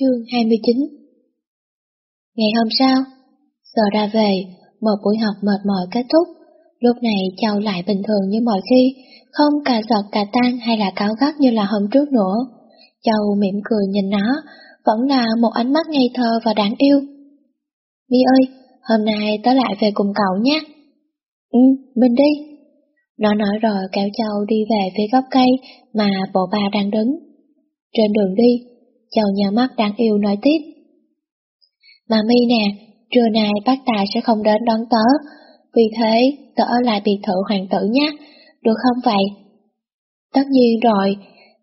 Chương 29 Ngày hôm sau, giờ ra về, một buổi học mệt mỏi kết thúc. Lúc này Châu lại bình thường như mọi khi, không cà giọt cà tan hay là cáo gắt như là hôm trước nữa. Châu mỉm cười nhìn nó, vẫn là một ánh mắt ngây thơ và đáng yêu. Mi ơi, hôm nay tớ lại về cùng cậu nhé. Ừ, mình đi. Nó nói rồi kéo Châu đi về phía gốc cây mà bộ ba đang đứng. Trên đường đi, Châu nhà mắt đáng yêu nói tiếp. Mà mi nè, trưa nay bác tài sẽ không đến đón tớ, vì thế tớ ở lại biệt thự hoàng tử nhé, được không vậy? Tất nhiên rồi,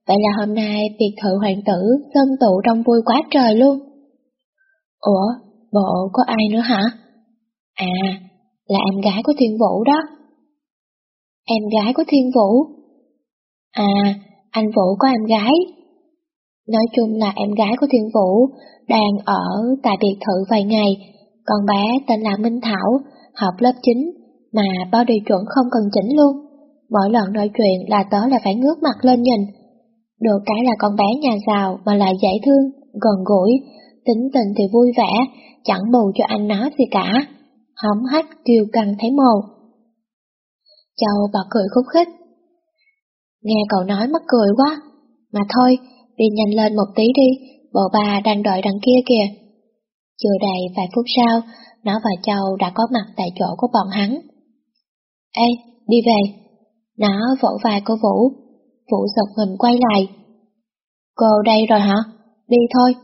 vậy là hôm nay biệt thự hoàng tử dân tụ đông vui quá trời luôn. Ủa, bộ có ai nữa hả? À, là em gái của Thiên Vũ đó. Em gái của Thiên Vũ? À, anh Vũ có em gái. Nói chung là em gái của Thiên Vũ đang ở tại biệt thự vài ngày, con bé tên là Minh Thảo, học lớp 9, mà bao điều chuẩn không cần chỉnh luôn. Mỗi lần nói chuyện là tớ là phải ngước mặt lên nhìn. Được cái là con bé nhà giàu mà lại dễ thương, gần gũi, tính tình thì vui vẻ, chẳng bù cho anh nó gì cả. Hóng hách kiêu căng thấy mồ. Châu bật cười khúc khích. Nghe cậu nói mắc cười quá, mà thôi, đi nhanh lên một tí đi, bộ bà đang đợi đằng kia kìa. Chưa đầy vài phút sau, nó và Châu đã có mặt tại chỗ của bọn hắn. Ê, đi về. Nó vỗ vai cô Vũ. Vũ giật mình quay lại. Cô đây rồi hả? Đi thôi.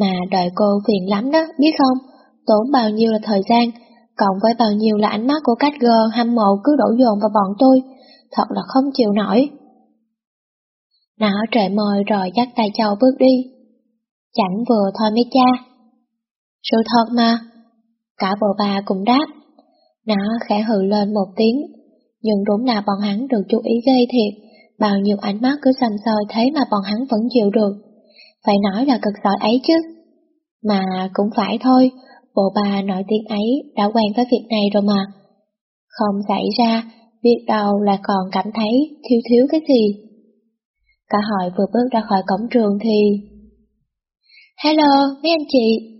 Mà đợi cô phiền lắm đó, biết không? Tốn bao nhiêu là thời gian, cộng với bao nhiêu là ánh mắt của cách gơ hâm mộ cứ đổ dồn vào bọn tôi. Thật là không chịu nổi. Nó trời môi rồi dắt tay Châu bước đi. Chẳng vừa thôi mấy cha. Sự thật mà. Cả bộ bà cùng đáp. Nó khẽ hừ lên một tiếng. Nhưng đúng là bọn hắn được chú ý gây thiệt. Bao nhiêu ánh mắt cứ xăm soi thế mà bọn hắn vẫn chịu được. Phải nói là cực giỏi ấy chứ. Mà cũng phải thôi, bộ bà nổi tiếng ấy đã quen với việc này rồi mà. Không xảy ra, biết đâu là còn cảm thấy thiếu thiếu cái gì. Cả hội vừa bước ra khỏi cổng trường thì... Hello, mấy anh chị!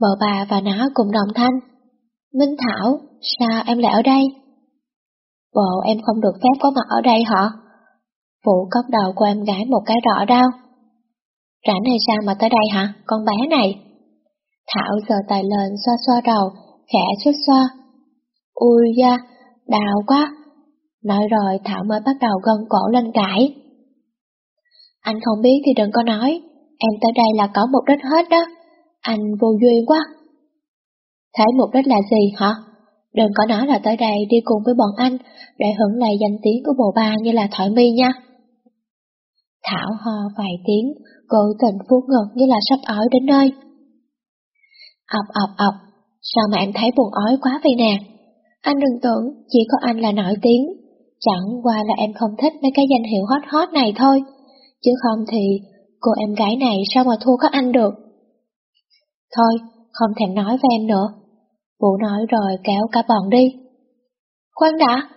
Vợ bà và nó cùng đồng thanh. Minh Thảo, sao em lại ở đây? Bộ em không được phép có mặt ở đây hả? Phụ cốc đầu của em gái một cái rõ đau. Rảnh hay sao mà tới đây hả, con bé này? Thảo giờ tài lên xoa xoa đầu, khẽ xuất xoa. Ui da, đau quá. Nói rồi Thảo mới bắt đầu gân cổ lên cãi. Anh không biết thì đừng có nói, em tới đây là có mục đích hết đó. Anh vô duyên quá. Thế mục đích là gì hả? Đừng có nói là tới đây đi cùng với bọn anh để hưởng lại danh tiếng của bồ ba như là thoại mi nha. Thảo ho vài tiếng, cố tình phút ngực như là sắp ói đến nơi. Ọc ọc ọc, sao mà em thấy buồn ói quá vậy nè? Anh đừng tưởng chỉ có anh là nổi tiếng, chẳng qua là em không thích mấy cái danh hiệu hot hot này thôi, chứ không thì cô em gái này sao mà thua các anh được. Thôi, không thèm nói với em nữa. Vũ nói rồi kéo cả bọn đi. Khoan đã,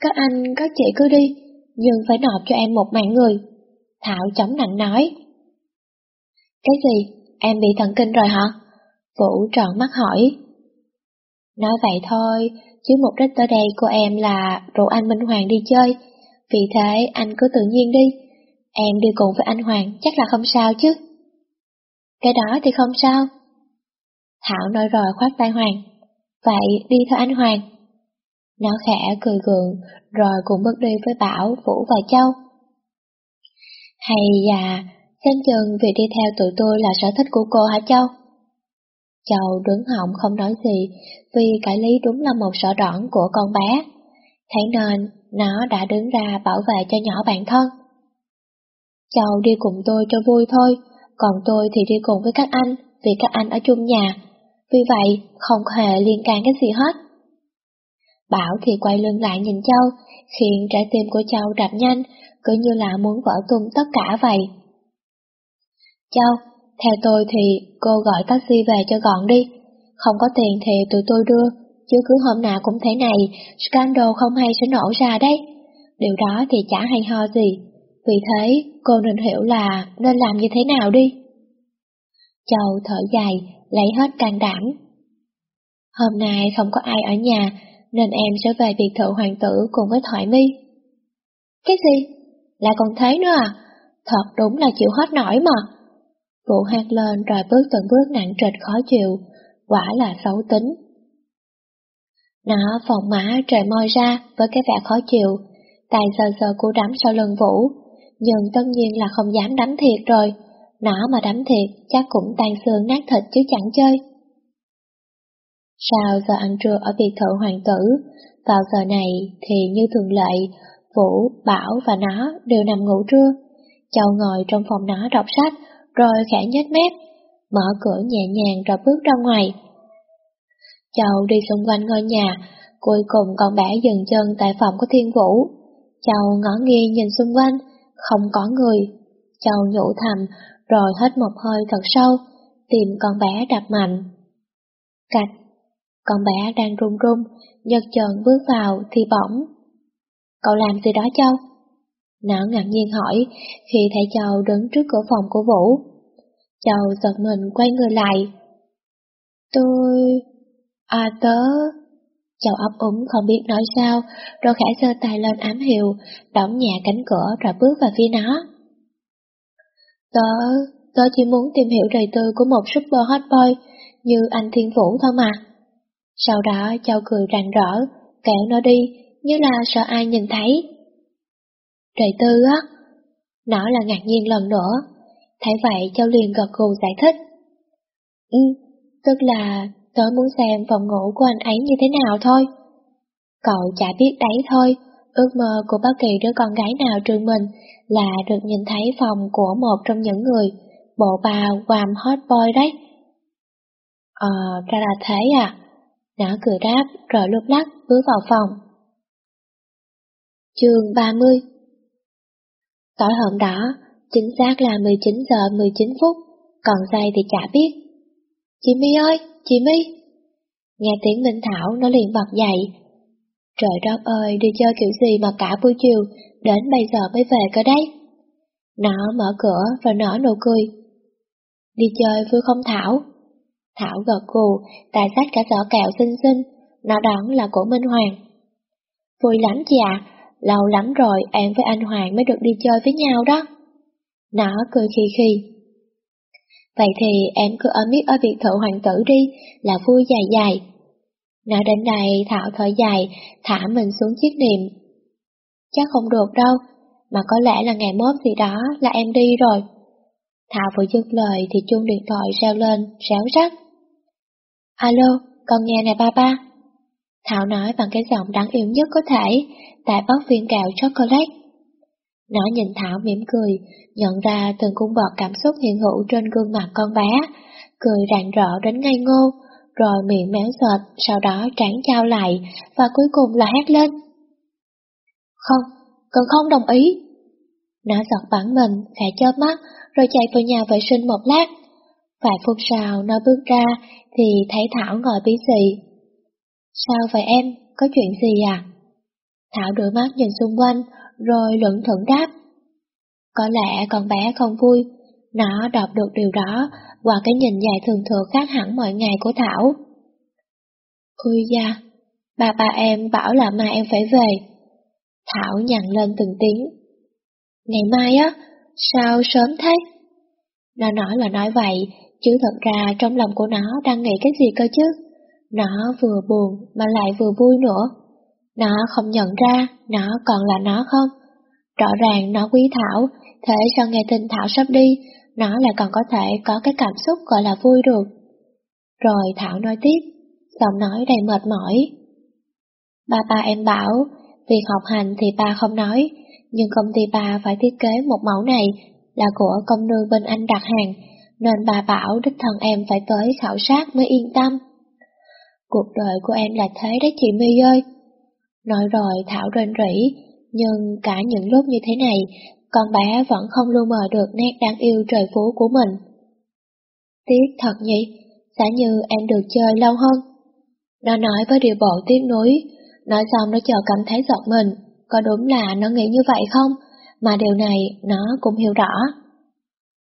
các anh, các chị cứ đi, nhưng phải nộp cho em một mạng người. Thảo chống nặng nói. Cái gì, em bị thần kinh rồi hả? Vũ tròn mắt hỏi. Nói vậy thôi, chứ mục đích tới đây của em là rủ anh Minh Hoàng đi chơi, vì thế anh cứ tự nhiên đi. Em đi cùng với anh Hoàng chắc là không sao chứ. Cái đó thì không sao. Thảo nói rồi khoát tay Hoàng. Vậy đi theo anh Hoàng. Nó khẽ cười gượng, rồi cùng bước đi với Bảo, Vũ và Châu. Hay da, xem chừng việc đi theo tụi tôi là sở thích của cô hả Châu? Châu đứng họng không nói gì, vì cái lý đúng là một sở đoản của con bé. Thế nên, nó đã đứng ra bảo vệ cho nhỏ bạn thân. Châu đi cùng tôi cho vui thôi, còn tôi thì đi cùng với các anh, vì các anh ở chung nhà. Vì vậy, không hề liên can cái gì hết. Bảo thì quay lưng lại nhìn Châu, khiến trái tim của Châu đập nhanh, cứ như là muốn vỡ tung tất cả vậy. Châu, theo tôi thì cô gọi taxi về cho gọn đi, không có tiền thì tụi tôi đưa, chứ cứ hôm nào cũng thế này, scandal không hay sẽ nổ ra đấy. Điều đó thì chả hay ho gì, vì thế cô nên hiểu là nên làm như thế nào đi. Châu thở dài, lấy hết can đảm. Hôm nay không có ai ở nhà, nên em sẽ về biệt thự hoàng tử cùng với Thoại My. Cái gì? Lại còn thế nữa à? Thật đúng là chịu hết nổi mà. Vũ hát lên rồi bước từng bước nặng trịch khó chịu, quả là xấu tính. Nó phòng má trời môi ra với cái vẻ khó chịu, tay sờ sờ cô đắm sau lưng Vũ, nhưng tất nhiên là không dám đánh thiệt rồi, nó mà đánh thiệt chắc cũng tan xương nát thịt chứ chẳng chơi. Sau giờ ăn trưa ở biệt thự hoàng tử, vào giờ này thì như thường lệ, Vũ, Bảo và nó đều nằm ngủ trưa. Châu ngồi trong phòng nó đọc sách, rồi khẽ nhếch mép, mở cửa nhẹ nhàng rồi bước ra ngoài. Châu đi xung quanh ngôi nhà, cuối cùng con bé dừng chân tại phòng của Thiên Vũ. Châu ngõ nghiêng nhìn xung quanh, không có người. Châu nhủ thầm, rồi hít một hơi thật sâu, tìm con bé đập mạnh. Cạch, con bé đang run run, nhật chân bước vào thì bỗng. Cậu làm gì đó Châu? Nó ngạc nhiên hỏi khi thấy Châu đứng trước cửa phòng của Vũ. Châu giật mình quay người lại. Tôi... À tớ... Châu ấp úng không biết nói sao, rồi khẽ giơ tay lên ám hiệu, đóng nhẹ cánh cửa rồi bước vào phía nó. Tớ... tớ chỉ muốn tìm hiểu đời tư của một super hot boy như anh Thiên Vũ thôi mà. Sau đó Châu cười rạng rỡ, kéo nó đi, như là sợ ai nhìn thấy. đời tư á. Nó là ngạc nhiên lần nữa. Thấy vậy Châu liền gật gù giải thích. Ừ, tức là tớ muốn xem phòng ngủ của anh ấy như thế nào thôi. Cậu chả biết đấy thôi, ước mơ của bất kỳ đứa con gái nào trường mình là được nhìn thấy phòng của một trong những người, bộ bà quàm Hot Boy đấy. Ờ, ra là thế à? Nó cười đáp rồi lúc lắc bước vào phòng. Chương 30 Tối hôm đó, chính xác là 19 giờ 19 phút, còn giây thì chả biết. Chị My ơi, chị My! Nghe tiếng Minh Thảo nó liền bật dậy. Trời đất ơi, đi chơi kiểu gì mà cả buổi chiều, đến bây giờ mới về cơ đấy. Nó mở cửa rồi nở nụ cười. Đi chơi vui không Thảo? Thảo gật gù, tài sách cả giỏ kẹo xinh xinh, nó đón là của Minh Hoàng. Vui lắm chị ạ, lâu lắm rồi em với anh Hoàng mới được đi chơi với nhau đó. Nó cười khi khi. Vậy thì em cứ ở miết ở biệt thự hoàng tử đi, là vui dài dài. Nói đến đây Thảo thở dài, thả mình xuống chiếc niệm. Chắc không được đâu, mà có lẽ là ngày mốt gì đó là em đi rồi. Thảo vừa dứt lời thì chuông điện thoại reo lên, réo rắt. Alo, con nghe nè ba ba. Thảo nói bằng cái giọng đáng yêu nhất có thể, tại bóc viên gạo chocolate. Nó nhìn Thảo mỉm cười, nhận ra từng cung bọt cảm xúc hiện hữu trên gương mặt con bé, cười rạng rỡ đến ngây ngô, rồi miệng méo sệt, sau đó trán trao lại, và cuối cùng là hét lên. Không, con không đồng ý. Nó giật bắn mình, khẽ chớp mắt, rồi chạy vào nhà vệ sinh một lát. Vài phút sau, nó bước ra, thì thấy Thảo ngồi bí xì. Sao vậy em, có chuyện gì à? Thảo đôi mắt nhìn xung quanh, rồi luận thuận đáp. Có lẽ con bé không vui, nó đọc được điều đó qua cái nhìn dài thường thừa khác hẳn mọi ngày của Thảo. Ui da, ba ba em bảo là mai em phải về. Thảo nhằn lên từng tiếng. Ngày mai á, sao sớm thế? Nó nói là nói vậy, chứ thật ra trong lòng của nó đang nghĩ cái gì cơ chứ? Nó vừa buồn mà lại vừa vui nữa. Nó không nhận ra nó còn là nó không? Rõ ràng nó quý Thảo, thế sao nghe tin Thảo sắp đi, nó lại còn có thể có cái cảm xúc gọi là vui được. Rồi Thảo nói tiếp, giọng nói đầy mệt mỏi. Ba ba em bảo, việc học hành thì ba không nói, nhưng công ty ba phải thiết kế một mẫu này là của công nương bên anh đặt hàng, nên bà bảo đích thân em phải tới khảo sát mới yên tâm. Cuộc đời của em là thế đấy chị My ơi. Nói rồi Thảo rên rỉ, nhưng cả những lúc như thế này, con bé vẫn không lu mờ được nét đáng yêu trời phú của mình. Tiếc thật nhỉ, giả như em được chơi lâu hơn. Nó nói với điều bộ tiếc nuối, nói xong nó chờ cảm thấy giật mình, có đúng là nó nghĩ như vậy không? Mà điều này nó cũng hiểu rõ.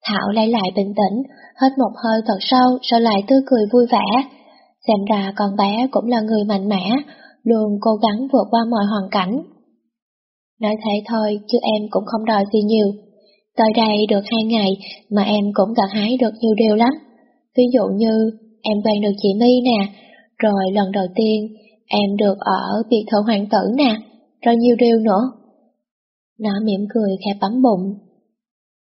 Thảo lấy lại bình tĩnh, hết một hơi thật sâu rồi lại tươi cười vui vẻ. Xem ra con bé cũng là người mạnh mẽ, luôn cố gắng vượt qua mọi hoàn cảnh. Nói thế thôi chứ em cũng không đòi gì nhiều. Tới đây được hai ngày mà em cũng gặt hái được nhiều điều lắm. Ví dụ như em quen được chị My nè, rồi lần đầu tiên em được ở biệt thự hoàng tử nè, rồi nhiều điều nữa. Nó mỉm cười khẽ bấm bụng.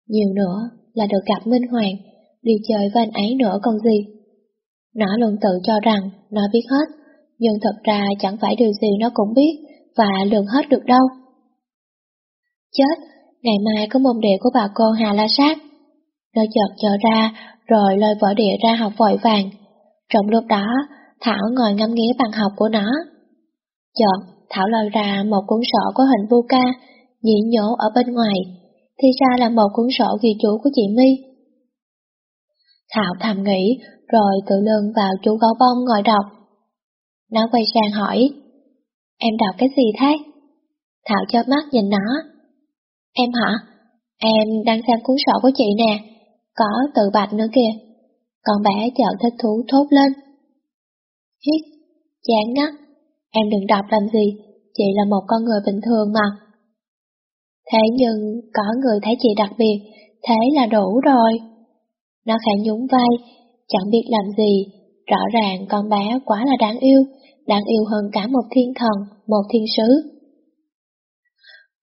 Nhiều nữa là được gặp Minh Hoàng, đi chơi với anh ấy nữa còn gì. Nó luôn tự cho rằng nó biết hết, nhưng thật ra chẳng phải điều gì nó cũng biết và lường hết được đâu. Chết, ngày mai có môn đề của bà cô Hà La Sát. Nó chợt chờ ra, rồi lôi vở địa ra học vội vàng. Trong lúc đó, Thảo ngồi ngắm nghía bằng học của nó. Chợt, Thảo lôi ra một cuốn sổ có hình vu ca, nhị nhổ ở bên ngoài, thì ra là một cuốn sổ ghi chú của chị My. Thảo thầm nghĩ, rồi tự lưng vào chú gấu bông ngồi đọc. Nó quay sang hỏi, em đọc cái gì thế? Thảo cho mắt nhìn nó. Em hả? Em đang xem cuốn sổ của chị nè, có tự bạch nữa kìa. Con bé chợt thích thú thốt lên. Hít, chán ngắt, em đừng đọc làm gì, chị là một con người bình thường mà. Thế nhưng có người thấy chị đặc biệt, thế là đủ rồi. Nó khẽ nhún vai, chẳng biết làm gì, rõ ràng con bé quá là đáng yêu, đáng yêu hơn cả một thiên thần, một thiên sứ.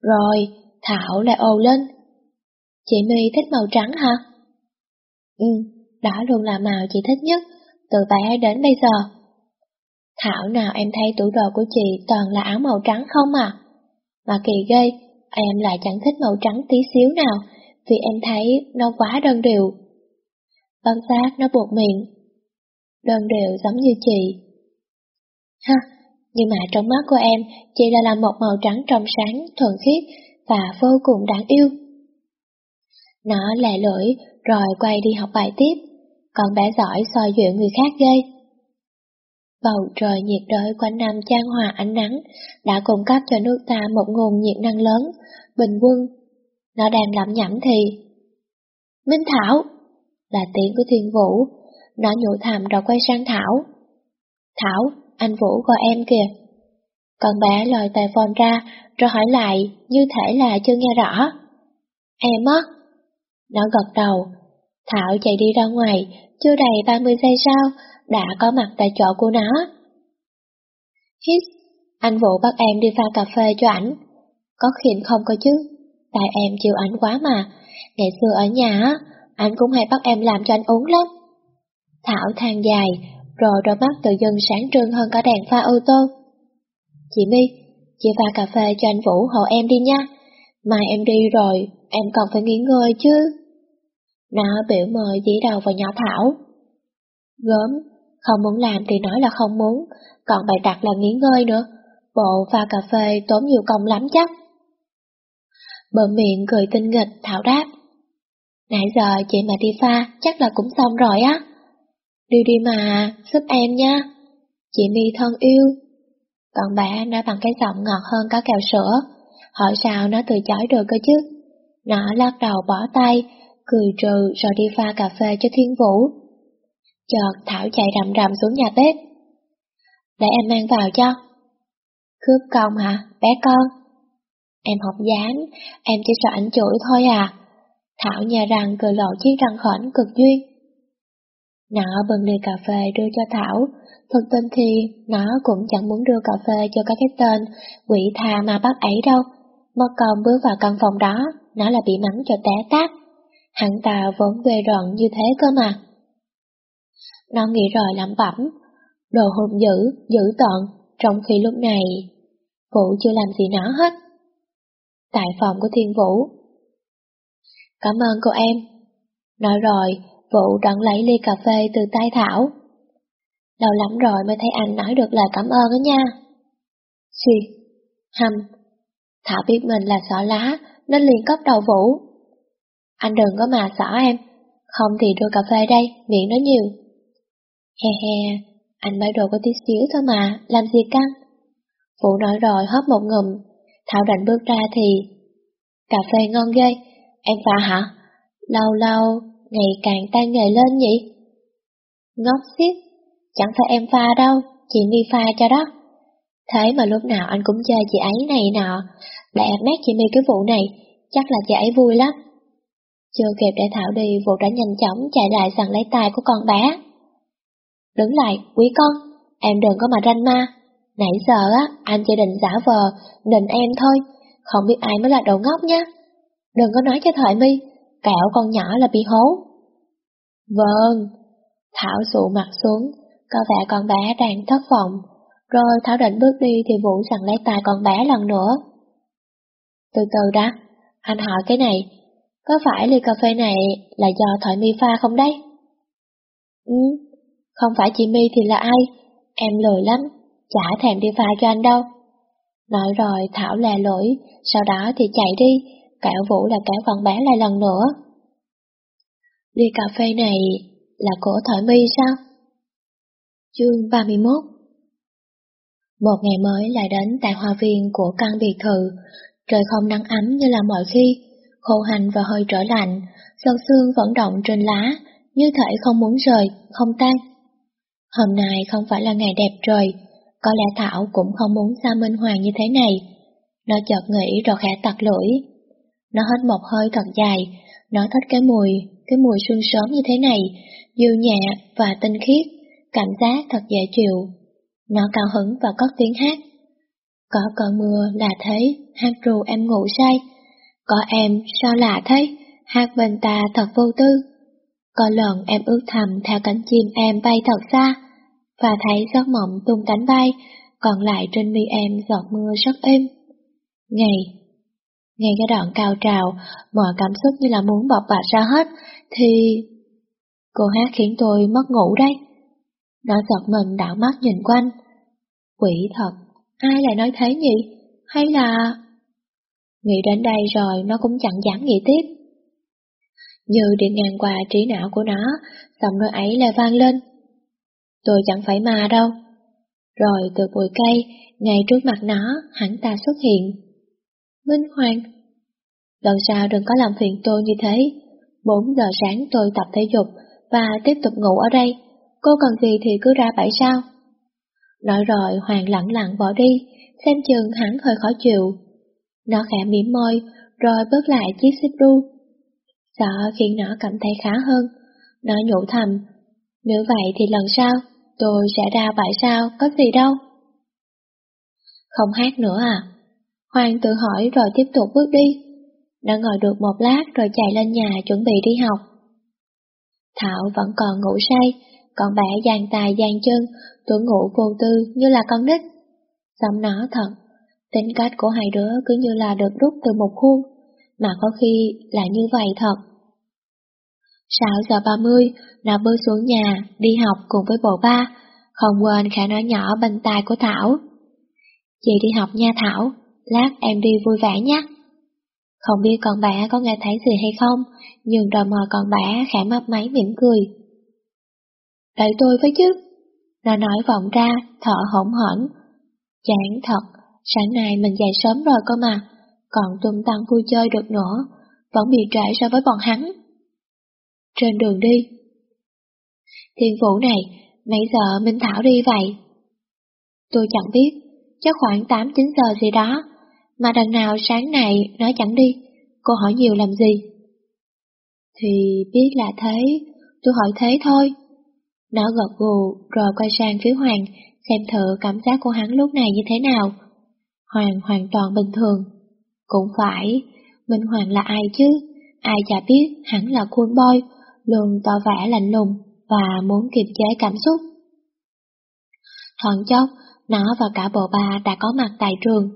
Rồi, Thảo lại ồ lên. Chị My thích màu trắng hả? Ừ, đó luôn là màu chị thích nhất, từ bé đến bây giờ. Thảo nào em thấy tủ đồ của chị toàn là áo màu trắng không à? Mà kỳ ghê, em lại chẳng thích màu trắng tí xíu nào, vì em thấy nó quá đơn điệu. Văn giác nó buộc miệng. Đơn điệu giống như chị. Ha, nhưng mà trong mắt của em, chỉ là làm một màu trắng trong sáng, thuần khiết và vô cùng đáng yêu. Nó lè lưỡi, rồi quay đi học bài tiếp, còn bé giỏi soi duyệu người khác ghê. Bầu trời nhiệt đới quanh năm trang hòa ánh nắng đã cung cấp cho nước ta một nguồn nhiệt năng lớn, bình quân. Nó đang lẩm nhẩm thì... Minh Thảo! Là tiếng của Thiên Vũ. Nó nhủ thầm rồi quay sang Thảo. Thảo, anh Vũ gọi em kìa. Con bé lòi tài phone ra, rồi hỏi lại như thể là chưa nghe rõ. Em á? Nó gật đầu. Thảo chạy đi ra ngoài, chưa đầy 30 giây sau, đã có mặt tại chỗ của nó. Hít, anh Vũ bắt em đi pha cà phê cho ảnh. Có khiển không có chứ, tại em chịu ảnh quá mà. Ngày xưa ở nhà, anh cũng hay bắt em làm cho anh uống lắm. Thảo than dài, rồi đôi mắt tự dưng sáng trưng hơn cả đèn pha ô tô. Chị My, chị pha cà phê cho anh Vũ hộ em đi nha. Mai em đi rồi, em còn phải nghỉ ngơi chứ. Nó biểu mời dĩ đầu vào nhỏ Thảo. Gớm, không muốn làm thì nói là không muốn, còn bài đặt là nghỉ ngơi nữa. Bộ pha cà phê tốn nhiều công lắm chắc. Bờ miệng cười tinh nghịch, Thảo đáp. Nãy giờ chị mà đi pha, chắc là cũng xong rồi á. Đi đi mà, giúp em nha. Chị My thân yêu. Còn bà nói bằng cái giọng ngọt hơn cả kẹo sữa. Hỏi sao nó từ chối được cơ chứ? Nó lắc đầu bỏ tay, cười trừ rồi đi pha cà phê cho Thiên Vũ. Chợt Thảo chạy rầm rầm xuống nhà bếp. Để em mang vào cho. Cướp công hả, bé con? Em không dám, em chỉ sợ ảnh chửi thôi à. Thảo nhà rằng cười lộ chiếc răng khẩn cực duyên. Nó bưng ly cà phê đưa cho Thảo, thực tình thì nó cũng chẳng muốn đưa cà phê cho các cái tên quỷ tha mà bắt ấy đâu. Mất công bước vào căn phòng đó, nó là bị mắng cho té tát. Hắn ta vốn ghê rợn như thế cơ mà. Nó nghĩ rồi lẩm bẩm, đồ hùng dữ, dữ tợn, trong khi lúc này Vũ chưa làm gì nó hết. Tại phòng của Thiên Vũ. Cảm ơn cô em. Nói rồi, Vũ đặng lấy ly cà phê từ tay Thảo. Lâu lắm rồi mới thấy anh nói được lời cảm ơn đó nha. Xì, hầm. Thảo biết mình là xỏ lá, nên liền cốc đầu Vũ. Anh đừng có mà xỏ em, không thì đưa cà phê đây, miệng nó nhiều. He he, anh mới đồ có tí xíu thôi mà, làm gì căng? Vũ nói rồi hớp một ngụm, Thảo định bước ra thì... Cà phê ngon ghê, em pha hả? Lâu lâu, ngày càng tay nghề lên nhỉ? Ngốc xiết, chẳng phải em pha đâu, chị mi pha cho đó. Thế mà lúc nào anh cũng chơi chị ấy này nọ, để mát chị mi cái vụ này, chắc là chị ấy vui lắm. Chưa kịp để Thảo đi, Vũ đã nhanh chóng chạy lại sẵn lấy tay của con bé. Đứng lại, quý con, em đừng có mà ranh ma. Nãy giờ á, anh chỉ định giả vờ, định em thôi, không biết ai mới là đồ ngốc nhá. Đừng có nói cho Thoại mi, cạo con nhỏ là bị hố. Vâng, Thảo sụ mặt xuống, có vẻ con bé đang thất vọng, rồi Thảo định bước đi thì Vũ sẵn lấy tay con bé lần nữa. Từ từ đã, anh hỏi cái này, có phải ly cà phê này là do Thoại mi pha không đấy? Ừ, không phải chị mi thì là ai? Em lười lắm, chả thèm đi pha cho anh đâu. Nói rồi Thảo lè lỗi, sau đó thì chạy đi, cả Vũ là cả con bé lại lần nữa. Ly cà phê này là của Thoại my sao? Chương 31 Một ngày mới lại đến tại hoa viên của căn biệt thự, trời không nắng ấm như là mọi khi, khô hành và hơi trở lạnh, sâu xương vẫn động trên lá, như thể không muốn rời, không tan. Hôm nay không phải là ngày đẹp trời, có lẽ Thảo cũng không muốn xa Minh Hoàng như thế này. Nó chợt nghĩ rồi khẽ tặc lưỡi. Nó hít một hơi thật dài, nó thích cái mùi, cái mùi xuân sớm như thế này, dịu nhẹ và tinh khiết, cảm giác thật dễ chịu. Nó cao hứng và cất tiếng hát. Có cơn mưa là thế, hát ru em ngủ say. Có em sao lạ thế, hát bên ta thật vô tư. Có lần em ước thầm theo cánh chim em bay thật xa, và thấy giấc mộng tung cánh bay, còn lại trên mi em giọt mưa rất êm. Ngày ngay cái đoạn cao trào, mọi cảm xúc như là muốn bộc bạch ra hết, thì... Cô hát khiến tôi mất ngủ đấy. Nó giật mình đảo mắt nhìn quanh. Quỷ thật, ai lại nói thế nhỉ? Hay là... Nghĩ đến đây rồi nó cũng chẳng dám nghĩ tiếp. Như đi ngang qua trí não của nó, giọng nói ấy lại vang lên. Tôi chẳng phải ma đâu. Rồi từ bụi cây, ngay trước mặt nó, hắn ta xuất hiện. Minh Hoàng Lần sau đừng có làm phiền tôi như thế. 4 giờ sáng tôi tập thể dục và tiếp tục ngủ ở đây. Cô cần gì thì cứ ra bãi sao. Nói rồi Hoàng lặng lặng bỏ đi, xem chừng hắn hơi khó chịu. Nó khẽ mỉm môi, rồi bước lại chiếc xích đu. Sợ khiến nó cảm thấy khá hơn. Nó nhủ thầm, nếu vậy thì lần sau, tôi sẽ ra bãi sao, có gì đâu. Không hát nữa à? Hoàng tự hỏi rồi tiếp tục bước đi. Đã ngồi được một lát rồi chạy lên nhà chuẩn bị đi học. Thảo vẫn còn ngủ say, còn bé giang tài giang chân, tuổi ngủ vô tư như là con nít. Giọng nó thật, tính cách của hai đứa cứ như là được rút từ một khuôn, mà có khi là như vậy thật. 6 giờ 30, nó bước xuống nhà, đi học cùng với bộ ba, không quên khả nói nhỏ bên tai của Thảo. Chị đi học nha Thảo, lát em đi vui vẻ nhé. Không biết con bà có nghe thấy gì hay không, nhưng rồi mò con bà khẽ mấp máy mỉm cười. Đợi tôi với chứ. Nó nói vọng ra, thở hổn hển. Chán thật, sáng nay mình dậy sớm rồi cơ mà, còn tung tăng vui chơi được nữa, vẫn bị trễ so với bọn hắn. Trên đường đi. Thiên vũ này, mấy giờ Minh Thảo đi vậy? Tôi chẳng biết, chắc khoảng 8-9 giờ gì đó, mà đằng nào sáng này nó chẳng đi, cô hỏi nhiều làm gì? Thì biết là thế, tôi hỏi thế thôi. Nó gật gù rồi quay sang phía Hoàng, xem thử cảm giác của hắn lúc này như thế nào. Hoàng hoàn toàn bình thường. Cũng phải, Minh Hoàng là ai chứ? Ai chả biết hắn là cool boy, luôn tỏ vẻ lạnh lùng và muốn kiềm chế cảm xúc. Thoảng chốc, nó và cả bộ ba đã có mặt tại trường.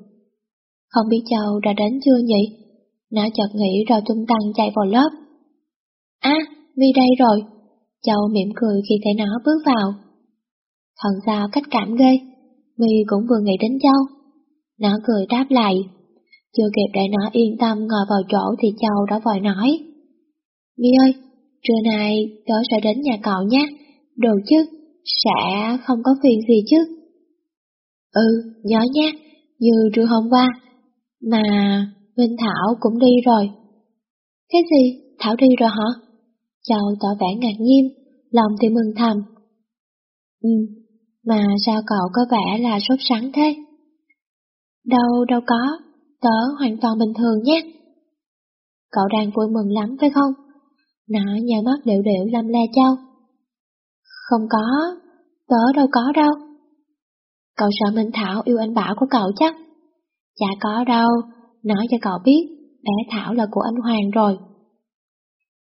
Không biết Châu đã đến chưa nhỉ? Nó chợt nghĩ rồi tung tăng chạy vào lớp. À, Vi đây rồi. Châu mỉm cười khi thấy nó bước vào. Thần sao cách cảm ghê, Vi cũng vừa nghĩ đến Châu. Nó cười đáp lại. Chưa kịp để nó yên tâm ngồi vào chỗ thì Châu đã vội nói. Vi ơi, trưa nay tớ sẽ đến nhà cậu nhé, đồ chứ, sẽ không có phiền gì chứ. Ừ, nhớ nhé, như trưa hôm qua, mà Minh Thảo cũng đi rồi. Cái gì? Thảo đi rồi hả? Châu tỏ vẻ ngạc nhiên, lòng thì mừng thầm. Ừ, mà sao cậu có vẻ là sốt sắng thế? Đâu, đâu có, tớ hoàn toàn bình thường nhé. Cậu đang vui mừng lắm phải không? Nó nhà mắt điệu điệu lâm le Châu. Không có, tớ đâu có đâu. Cậu sợ Minh Thảo yêu anh Bảo của cậu chắc? Chả có đâu, nói cho cậu biết, bé Thảo là của anh Hoàng rồi.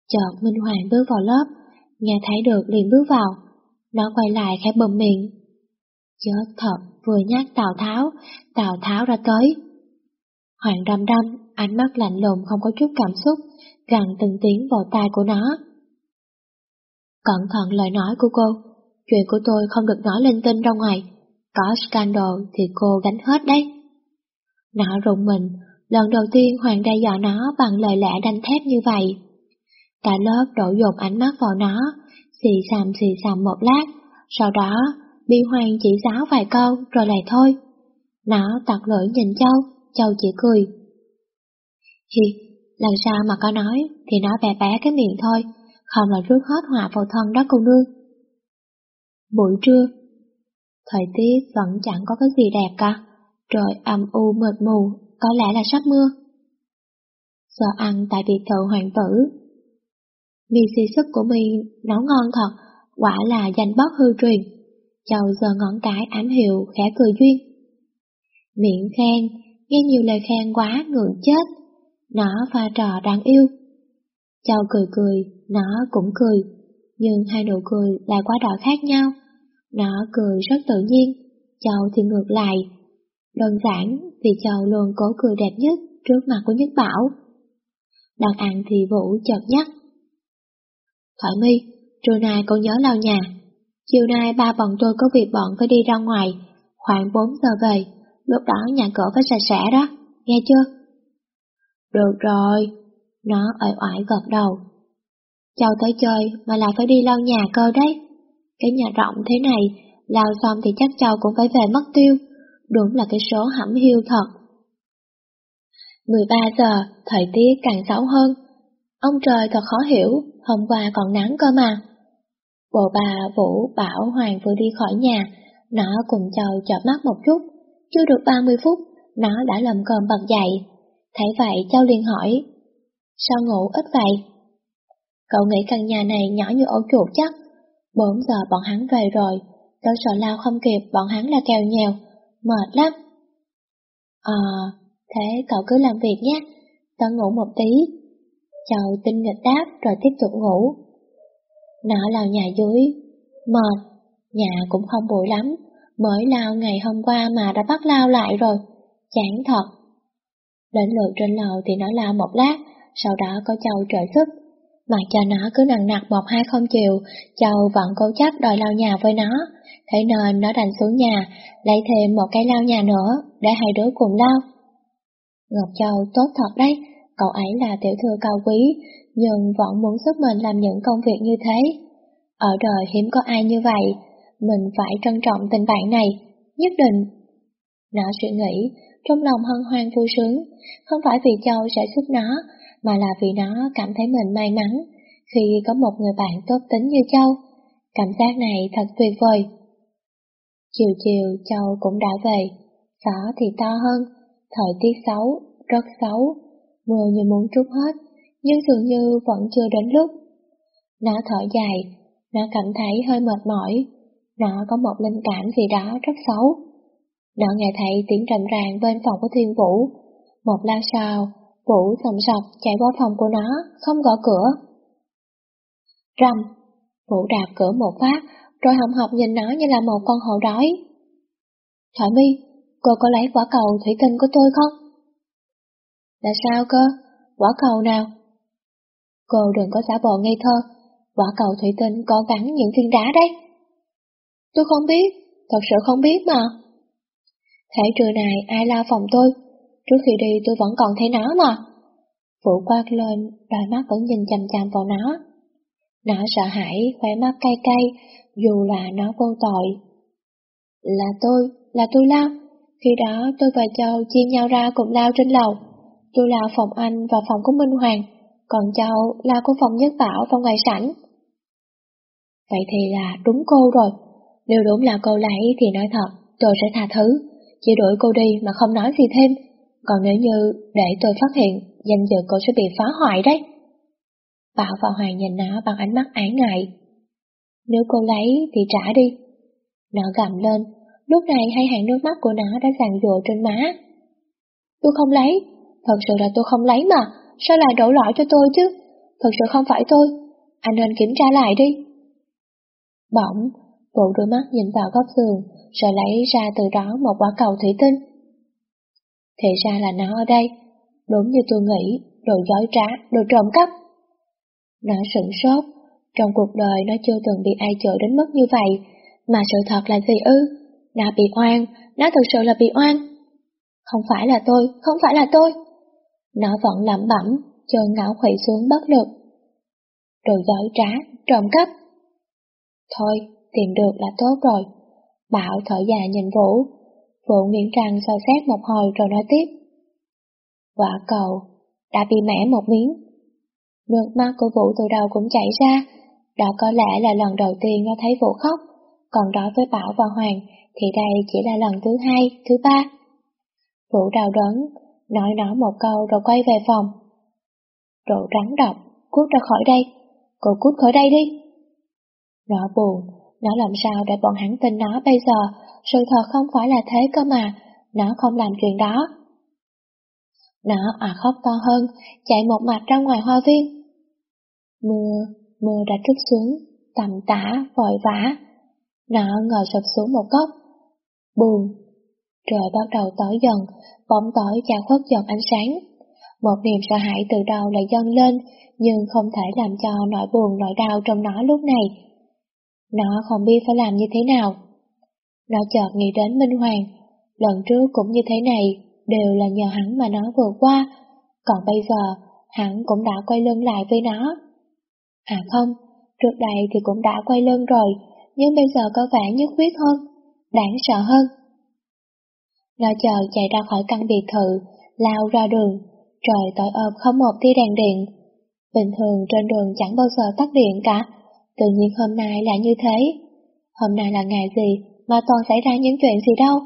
Chợt Minh Hoàng bước vào lớp, nghe thấy được liền bước vào. Nó quay lại khẽ bầm miệng. Chết thật, vừa nhắc Tào Tháo, Tào Tháo ra tới. Hoàng đâm đâm, ánh mắt lạnh lùng không có chút cảm xúc, gằn từng tiếng vào tai của nó. Cẩn thận lời nói của cô, chuyện của tôi không được nói lên tin ra ngoài, có scandal thì cô gánh hết đấy. Nó rụng mình, lần đầu tiên Hoàng đe dọa nó bằng lời lẽ đanh thép như vậy. Cả lớp đổ dồn ánh mắt vào nó, xì xàm xì xàm một lát, sau đó Bi Hoàng chỉ giáo vài câu rồi lại thôi. Nó tặc lưỡi nhìn Châu, Châu chỉ cười. Hi, lần sau mà có nói thì nó bé bé cái miệng thôi, không là rước hết họa vào thân đó cô nương. Buổi trưa, thời tiết vẫn chẳng có cái gì đẹp cả, trời âm u mệt mù, có lẽ là sắp mưa. Giờ ăn tại biệt thự hoàng tử. vì xì sức của mình nấu ngon thật, quả là danh bất hư truyền. Chầu giờ ngón cái ám hiệu khẽ cười duyên. Miệng khen, nghe nhiều lời khen quá ngượng chết. Nó pha trò đáng yêu. Châu cười cười, nó cũng cười, nhưng hai nụ cười lại quá đỏ khác nhau. Nó cười rất tự nhiên, Châu thì ngược lại. Đơn giản vì Châu luôn cố cười đẹp nhất trước mặt của Nhất Bảo. Đang ăn thì Vũ chợt nhắc. Thoại mi, trưa nay con nhớ lau nhà. Chiều nay ba bọn tôi có việc bọn phải đi ra ngoài, khoảng 4 giờ về, lúc đó nhà cửa phải sạch sẽ đó, nghe chưa? Được rồi, nó ỏi oải gật đầu. Chào tới chơi mà lại phải đi lau nhà cơ đấy. Cái nhà rộng thế này, lao xong thì chắc cháu cũng phải về mất tiêu, đúng là cái số hẩm hiu thật. 13 giờ, thời tiết càng xấu hơn. Ông trời thật khó hiểu, hôm qua còn nắng cơ mà. Bộ bà Vũ bảo Hoàng vừa đi khỏi nhà, nó cùng chầu chợp mắt một chút, chưa được 30 phút, nó đã lầm cơm bật dậy. Thấy vậy cháu liền hỏi, sao ngủ ít vậy? Cậu nghĩ căn nhà này nhỏ như ổ chuột chắc, 4 giờ bọn hắn về rồi, tôi sợ lao không kịp bọn hắn là kèo nhèo, mệt lắm. Ờ, thế cậu cứ làm việc nhé, tớ ngủ một tí. Châu tinh nghịch đáp rồi tiếp tục ngủ. Nó lao nhà dưới, mệt, nhà cũng không bụi lắm, mới lao ngày hôm qua mà đã bắt lao lại rồi, chán thật. Đến lượt trên lầu thì nó lao một lát, sau đó có Châu trợ giúp. Mặc cho nó cứ nặng nặc một hai không chịu, Châu vẫn cố chấp đòi lao nhà với nó, thế nên nó đành xuống nhà, lấy thêm một cái lao nhà nữa, để hai đứa cùng lao. Ngọc Châu tốt thật đấy, cậu ấy là tiểu thư cao quý, nhưng vẫn muốn giúp mình làm những công việc như thế. Ở đời hiếm có ai như vậy, mình phải trân trọng tình bạn này, nhất định. Nó suy nghĩ, trong lòng hân hoan vui sướng, không phải vì Châu sẽ giúp nó, mà là vì nó cảm thấy mình may mắn khi có một người bạn tốt tính như Châu. Cảm giác này thật tuyệt vời. Chiều chiều Châu cũng đã về, gió thì to hơn, thời tiết xấu, rất xấu, mưa như muốn trút hết, nhưng dường như vẫn chưa đến lúc. Nó thở dài, nó cảm thấy hơi mệt mỏi, nó có một linh cảm gì đó rất xấu. Nó nghe thấy tiếng rầm ràng bên phòng của Thiên Vũ. Một lát sau, Vũ sầm sọc chạy vào phòng của nó, không gõ cửa. Rầm, Vũ đạp cửa một phát, rồi hồng học nhìn nó như là một con hổ đói. Thoại mi, cô có lấy quả cầu thủy tinh của tôi không? Là sao cơ? Quả cầu nào? Cô đừng có giả bộ ngây thơ, quả cầu thủy tinh có gắn những viên đá đấy. Tôi không biết, thật sự không biết mà. Thể trừ này ai lao phòng tôi, trước khi đi tôi vẫn còn thấy nó mà. Vũ quát lên, đôi mắt vẫn nhìn chằm chằm vào nó. Nó sợ hãi, khỏe mắt cay cay, dù là nó vô tội. Là tôi, là tôi lao. Khi đó tôi và Châu chia nhau ra cùng lao trên lầu. Tôi lao phòng anh và phòng của Minh Hoàng còn Châu lao của phòng nhất bảo trong ngoài sảnh. Vậy thì là đúng cô rồi. Nếu đúng là cô lấy thì nói thật, tôi sẽ tha thứ, chỉ đuổi cô đi mà không nói gì thêm. Còn nếu như để tôi phát hiện, danh dự cô sẽ bị phá hoại đấy. Bảo và Hoàng nhìn nó bằng ánh mắt ái ngại. Nếu cô lấy thì trả đi. Nó gầm lên, lúc này hai hàng nước mắt của nó đã ràng dụa trên má. Tôi không lấy, thật sự là tôi không lấy mà, sao lại đổ lỗi cho tôi chứ? Thật sự không phải tôi, anh nên kiểm tra lại đi. Bỗng, Vũ đôi mắt nhìn vào góc giường, rồi lấy ra từ đó một quả cầu thủy tinh. Thì ra là nó ở đây, đúng như tôi nghĩ, đồ dối trá, đồ trộm cắp. Nó sửng sốt, trong cuộc đời nó chưa từng bị ai chửi đến mức như vậy, mà sự thật là gì ư? Nó bị oan, nó thực sự là bị oan. Không phải là tôi, không phải là tôi. Nó vẫn lẩm bẩm, chân ngã khuỵu xuống bất lực. Đồ dối trá, trộm cắp. Thôi, tìm được là tốt rồi. Bảo thở dài nhìn Vũ. Vũ Nguyễn Trăng soi xét một hồi rồi nói tiếp. Quả cầu, đã bị mẻ một miếng. Nước mắt của Vũ từ đầu cũng chảy ra. Đó có lẽ là lần đầu tiên nó thấy Vũ khóc, còn đối với Bảo và Hoàng thì đây chỉ là lần thứ hai, thứ ba. Vũ đào đớn, nói nó một câu rồi quay về phòng. Đồ rắn độc, cút ra khỏi đây, cô cút khỏi đây đi. Nó buồn, nó làm sao để bọn hắn tin nó bây giờ, sự thật không phải là thế cơ mà, nó không làm chuyện đó. Nó à khóc to hơn, chạy một mạch ra ngoài hoa viên. Mưa, mưa đã trút xuống, tầm tã, vội vã. Nó ngồi sụp xuống một góc. Buồn. Trời bắt đầu tối dần, bóng tối che khuất dần ánh sáng. Một niềm sợ hãi từ đầu lại dâng lên, nhưng không thể làm cho nỗi buồn nỗi đau trong nó lúc này. Nó không biết phải làm như thế nào. Nó chợt nghĩ đến Minh Hoàng, lần trước cũng như thế này, đều là nhờ hắn mà nó vượt qua, còn bây giờ hắn cũng đã quay lưng lại với nó. À không, trước đây thì cũng đã quay lưng rồi, nhưng bây giờ có vẻ nhất quyết hơn, đáng sợ hơn. Nó chờ chạy ra khỏi căn biệt thự, lao ra đường, trời tối ợp không một tia đèn điện. Bình thường trên đường chẳng bao giờ tắt điện cả, tự nhiên hôm nay là như thế. Hôm nay là ngày gì mà toàn xảy ra những chuyện gì đâu.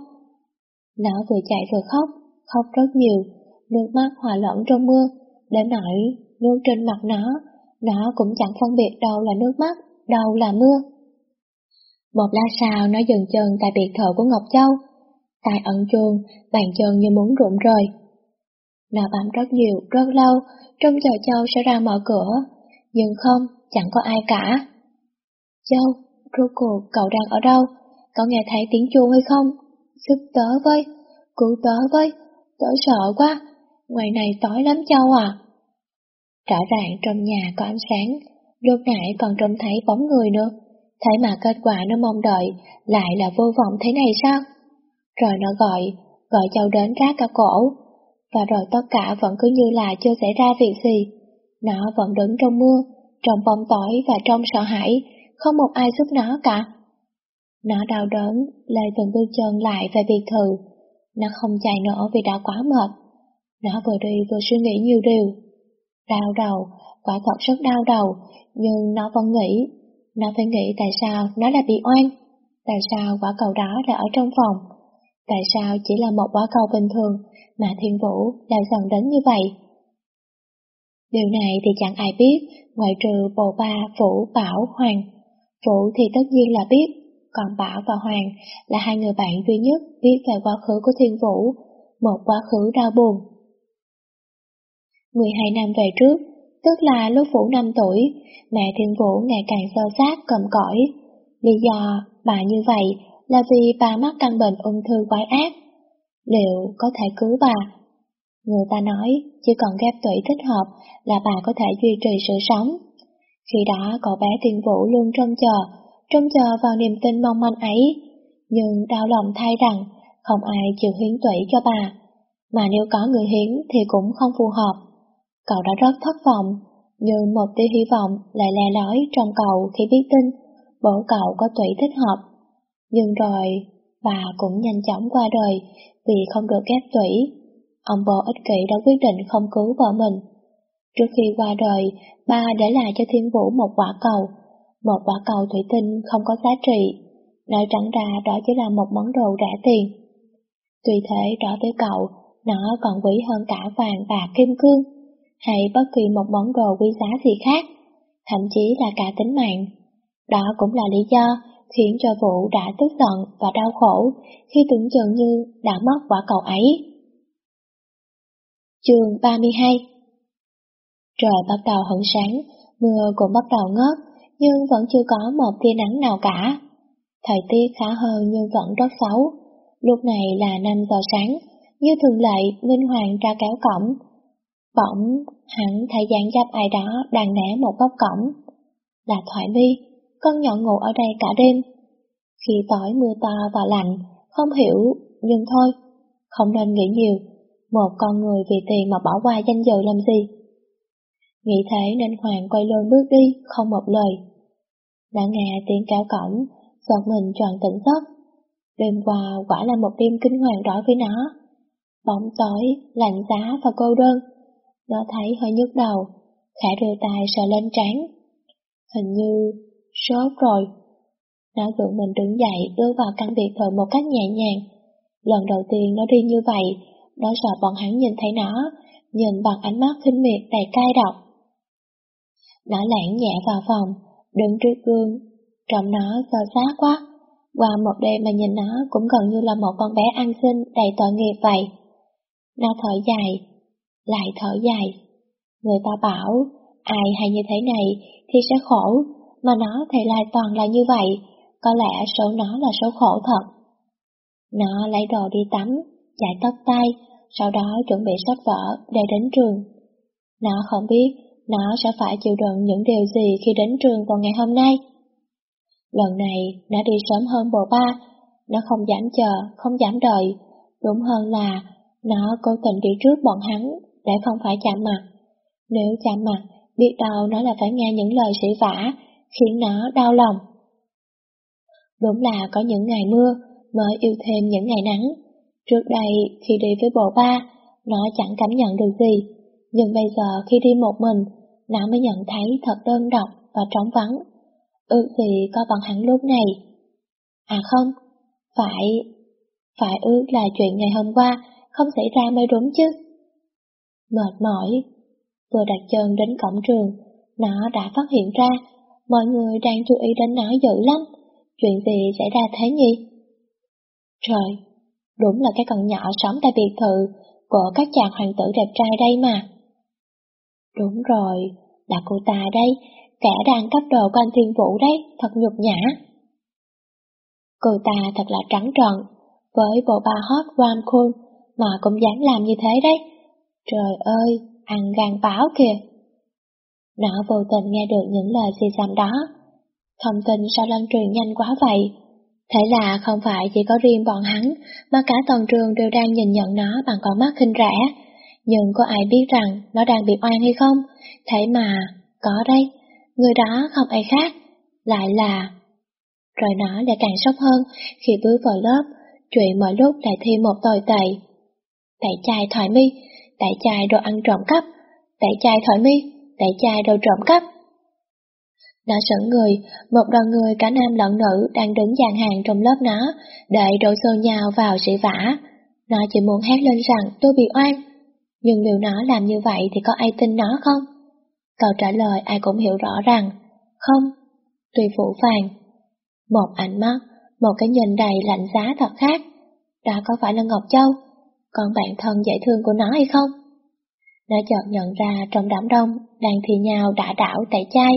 Nó vừa chạy vừa khóc, khóc rất nhiều, nước mắt hòa lẫn trong mưa, đến nỗi nước trên mặt nó, nó cũng chẳng phân biệt đâu là nước mắt, đâu là mưa. Một lát sau nó dừng chân tại biệt thự của Ngọc Châu, tay ẩn chuông, bàn chân như muốn rụng rời. Nó bám rất nhiều, rất lâu, trong chờ Châu sẽ ra mở cửa, nhưng không, chẳng có ai cả. Châu, rốt cuộc cậu đang ở đâu? Cậu nghe thấy tiếng chuông hay không? Giúp tớ với, cứu tớ với, tớ sợ quá, ngoài này tối lắm Châu à. Rõ ràng trong nhà có ánh sáng, lúc nãy còn trông thấy bóng người nữa, thế mà kết quả nó mong đợi lại là vô vọng thế này sao? Rồi nó gọi, gọi Châu đến rác cả cổ, và rồi tất cả vẫn cứ như là chưa xảy ra việc gì. Nó vẫn đứng trong mưa, trong bóng tối và trong sợ hãi, không một ai giúp nó cả. Nó đau đớn, lê từng bước chân lại về biệt thự. Nó không chạy nữa vì đã quá mệt. Nó vừa đi vừa suy nghĩ nhiều điều. Đau đầu, quả thật rất đau đầu, nhưng nó vẫn nghĩ. Nó phải nghĩ tại sao nó lại bị oan. Tại sao quả cầu đó lại ở trong phòng. Tại sao chỉ là một quả cầu bình thường mà thiên vũ lại dần đến như vậy. Điều này thì chẳng ai biết, ngoại trừ bồ ba, Vũ, Bảo, Hoàng. Vũ thì tất nhiên là biết, còn Bảo và Hoàng là hai người bạn duy nhất biết về quá khứ của Thiên Vũ, một quá khứ đau buồn. 12 năm về trước, tức là lúc Vũ 5 tuổi, mẹ Thiên Vũ ngày càng sơ sát cầm cõi. Lý do bà như vậy là vì bà mắc căn bệnh ung thư quái ác. Liệu có thể cứu bà? Người ta nói chỉ cần ghép tủy thích hợp là bà có thể duy trì sự sống. Khi đó cậu bé Thiên Vũ luôn trông chờ, trông chờ vào niềm tin mong manh ấy, nhưng đau lòng thay rằng không ai chịu hiến tuỷ cho bà, mà nếu có người hiến thì cũng không phù hợp. Cậu đã rất thất vọng, nhưng một tia hy vọng lại le lói trong cậu khi biết tin bố cậu có tuỷ thích hợp. Nhưng rồi, bà cũng nhanh chóng qua đời vì không được ghép tuỷ. Ông bố ích kỷ đã quyết định không cứu vợ mình. Trước khi qua đời, ba để lại cho Thiên Vũ một quả cầu, một quả cầu thủy tinh không có giá trị. Nói trắng ra đó chỉ là một món đồ rẻ tiền. Tuy thế đó với cậu, nó còn quý hơn cả vàng và kim cương, hay bất kỳ một món đồ quý giá gì khác, thậm chí là cả tính mạng. Đó cũng là lý do khiến cho Vũ đã tức giận và đau khổ khi tưởng chừng như đã mất quả cầu ấy. Trường 32 Trời bắt đầu hửng sáng, mưa cũng bắt đầu ngớt, nhưng vẫn chưa có một tia nắng nào cả. Thời tiết khá hơn nhưng vẫn rất xấu. Lúc này là 5 giờ sáng, như thường lệ Minh Hoàng ra kéo cổng. Bỗng, hắn thấy dáng dấp ai đó đang né một góc cổng. Là Thoại Mi, con nhỏ ngủ ở đây cả đêm. Khi tối mưa to và lạnh, không hiểu, nhưng thôi, không nên nghĩ nhiều. Một con người vì tiền mà bỏ qua danh dự làm gì? Nghĩ thế nên Hoàng quay lưng bước đi, không một lời. Đã nghe tiếng kéo cổng, giọt mình tròn tỉnh giấc. Đêm qua quả là một đêm kinh hoàng đối với nó. Bóng tối, lạnh giá và cô đơn. Nó thấy hơi nhức đầu, khẽ đưa tay sờ lên trán. Hình như sốt rồi. Nó gượng mình đứng dậy đưa vào căn biệt thự một cách nhẹ nhàng. Lần đầu tiên nó đi như vậy, nó sợ bọn hắn nhìn thấy nó, nhìn bằng ánh mắt khinh miệt đầy cay độc. Nó lẻn nhẹ vào phòng, đứng trước gương, trong nó sơ sát quá. Qua một đêm mà nhìn nó cũng gần như là một con bé ăn xin đầy tội nghiệp vậy. Nó thở dài, lại thở dài. Người ta bảo, ai hay như thế này thì sẽ khổ, mà nó thì lại toàn là như vậy, có lẽ số nó là số khổ thật. Nó lấy đồ đi tắm, chạy tóc tay, sau đó chuẩn bị sách vở để đến trường. Nó không biết nó sẽ phải chịu đựng những điều gì khi đến trường vào ngày hôm nay. Lần này, nó đi sớm hơn bộ ba, nó không dám chờ, không dám đợi, đúng hơn là nó cố tình đi trước bọn hắn để không phải chạm mặt. Nếu chạm mặt, biết đâu nó là phải nghe những lời sỉ vả, khiến nó đau lòng. Đúng là có những ngày mưa mới yêu thêm những ngày nắng. Trước đây, khi đi với bộ ba, nó chẳng cảm nhận được gì. Nhưng bây giờ khi đi một mình, nó mới nhận thấy thật đơn độc và trống vắng. Ừ ước gì có bọn hắn lúc này. À không, phải, phải ước là chuyện ngày hôm qua không xảy ra mới đúng chứ. Mệt mỏi, vừa đặt chân đến cổng trường, nó đã phát hiện ra mọi người đang chú ý đến nó dữ lắm. Chuyện gì xảy ra thế nhỉ? Trời, đúng là cái con nhỏ sống tại biệt thự của các chàng hoàng tử đẹp trai đây mà. Đúng rồi, là cô ta đây, kẻ đang cấp đồ của anh Thiên Vũ đấy, thật nhục nhã. Cô ta thật là trắng trợn, với bộ ba hot Ram Cool mà cũng dám làm như thế đấy. Trời ơi, ăn gan báo kìa. Nó vô tình nghe được những lời xì xầm đó. Thông tin sao lan truyền nhanh quá vậy? Thế là không phải chỉ có riêng bọn hắn, mà cả toàn trường đều đang nhìn nhận nó bằng con mắt khinh rẻ. Nhưng có ai biết rằng nó đang bị oan hay không? Thế mà, có đây, người đó không ai khác, lại là... Rồi nó lại càng sốc hơn khi bước vào lớp, chuyện mọi lúc lại thêm một tồi tệ. Tẩy chai thoại mi, tẩy chai đồ ăn trộm cắp, tẩy chai thoại mi, tẩy chai đồ trộm cắp. Nó sững người, một đoàn người cả nam lẫn nữ đang đứng dàn hàng trong lớp nó, đợi đổ xô nhào vào sĩ vả. Nó chỉ muốn hét lên rằng tôi bị oan. Nhưng nếu nó làm như vậy thì có ai tin nó không? Câu trả lời ai cũng hiểu rõ rằng, không, tùy phủ phàng. Một ánh mắt, một cái nhìn đầy lạnh giá thật khác. Đó có phải là Ngọc Châu, con bạn thân dễ thương của nó hay không? Nó chợt nhận ra trong đám đông đang thì nhau đã đảo tẩy chai.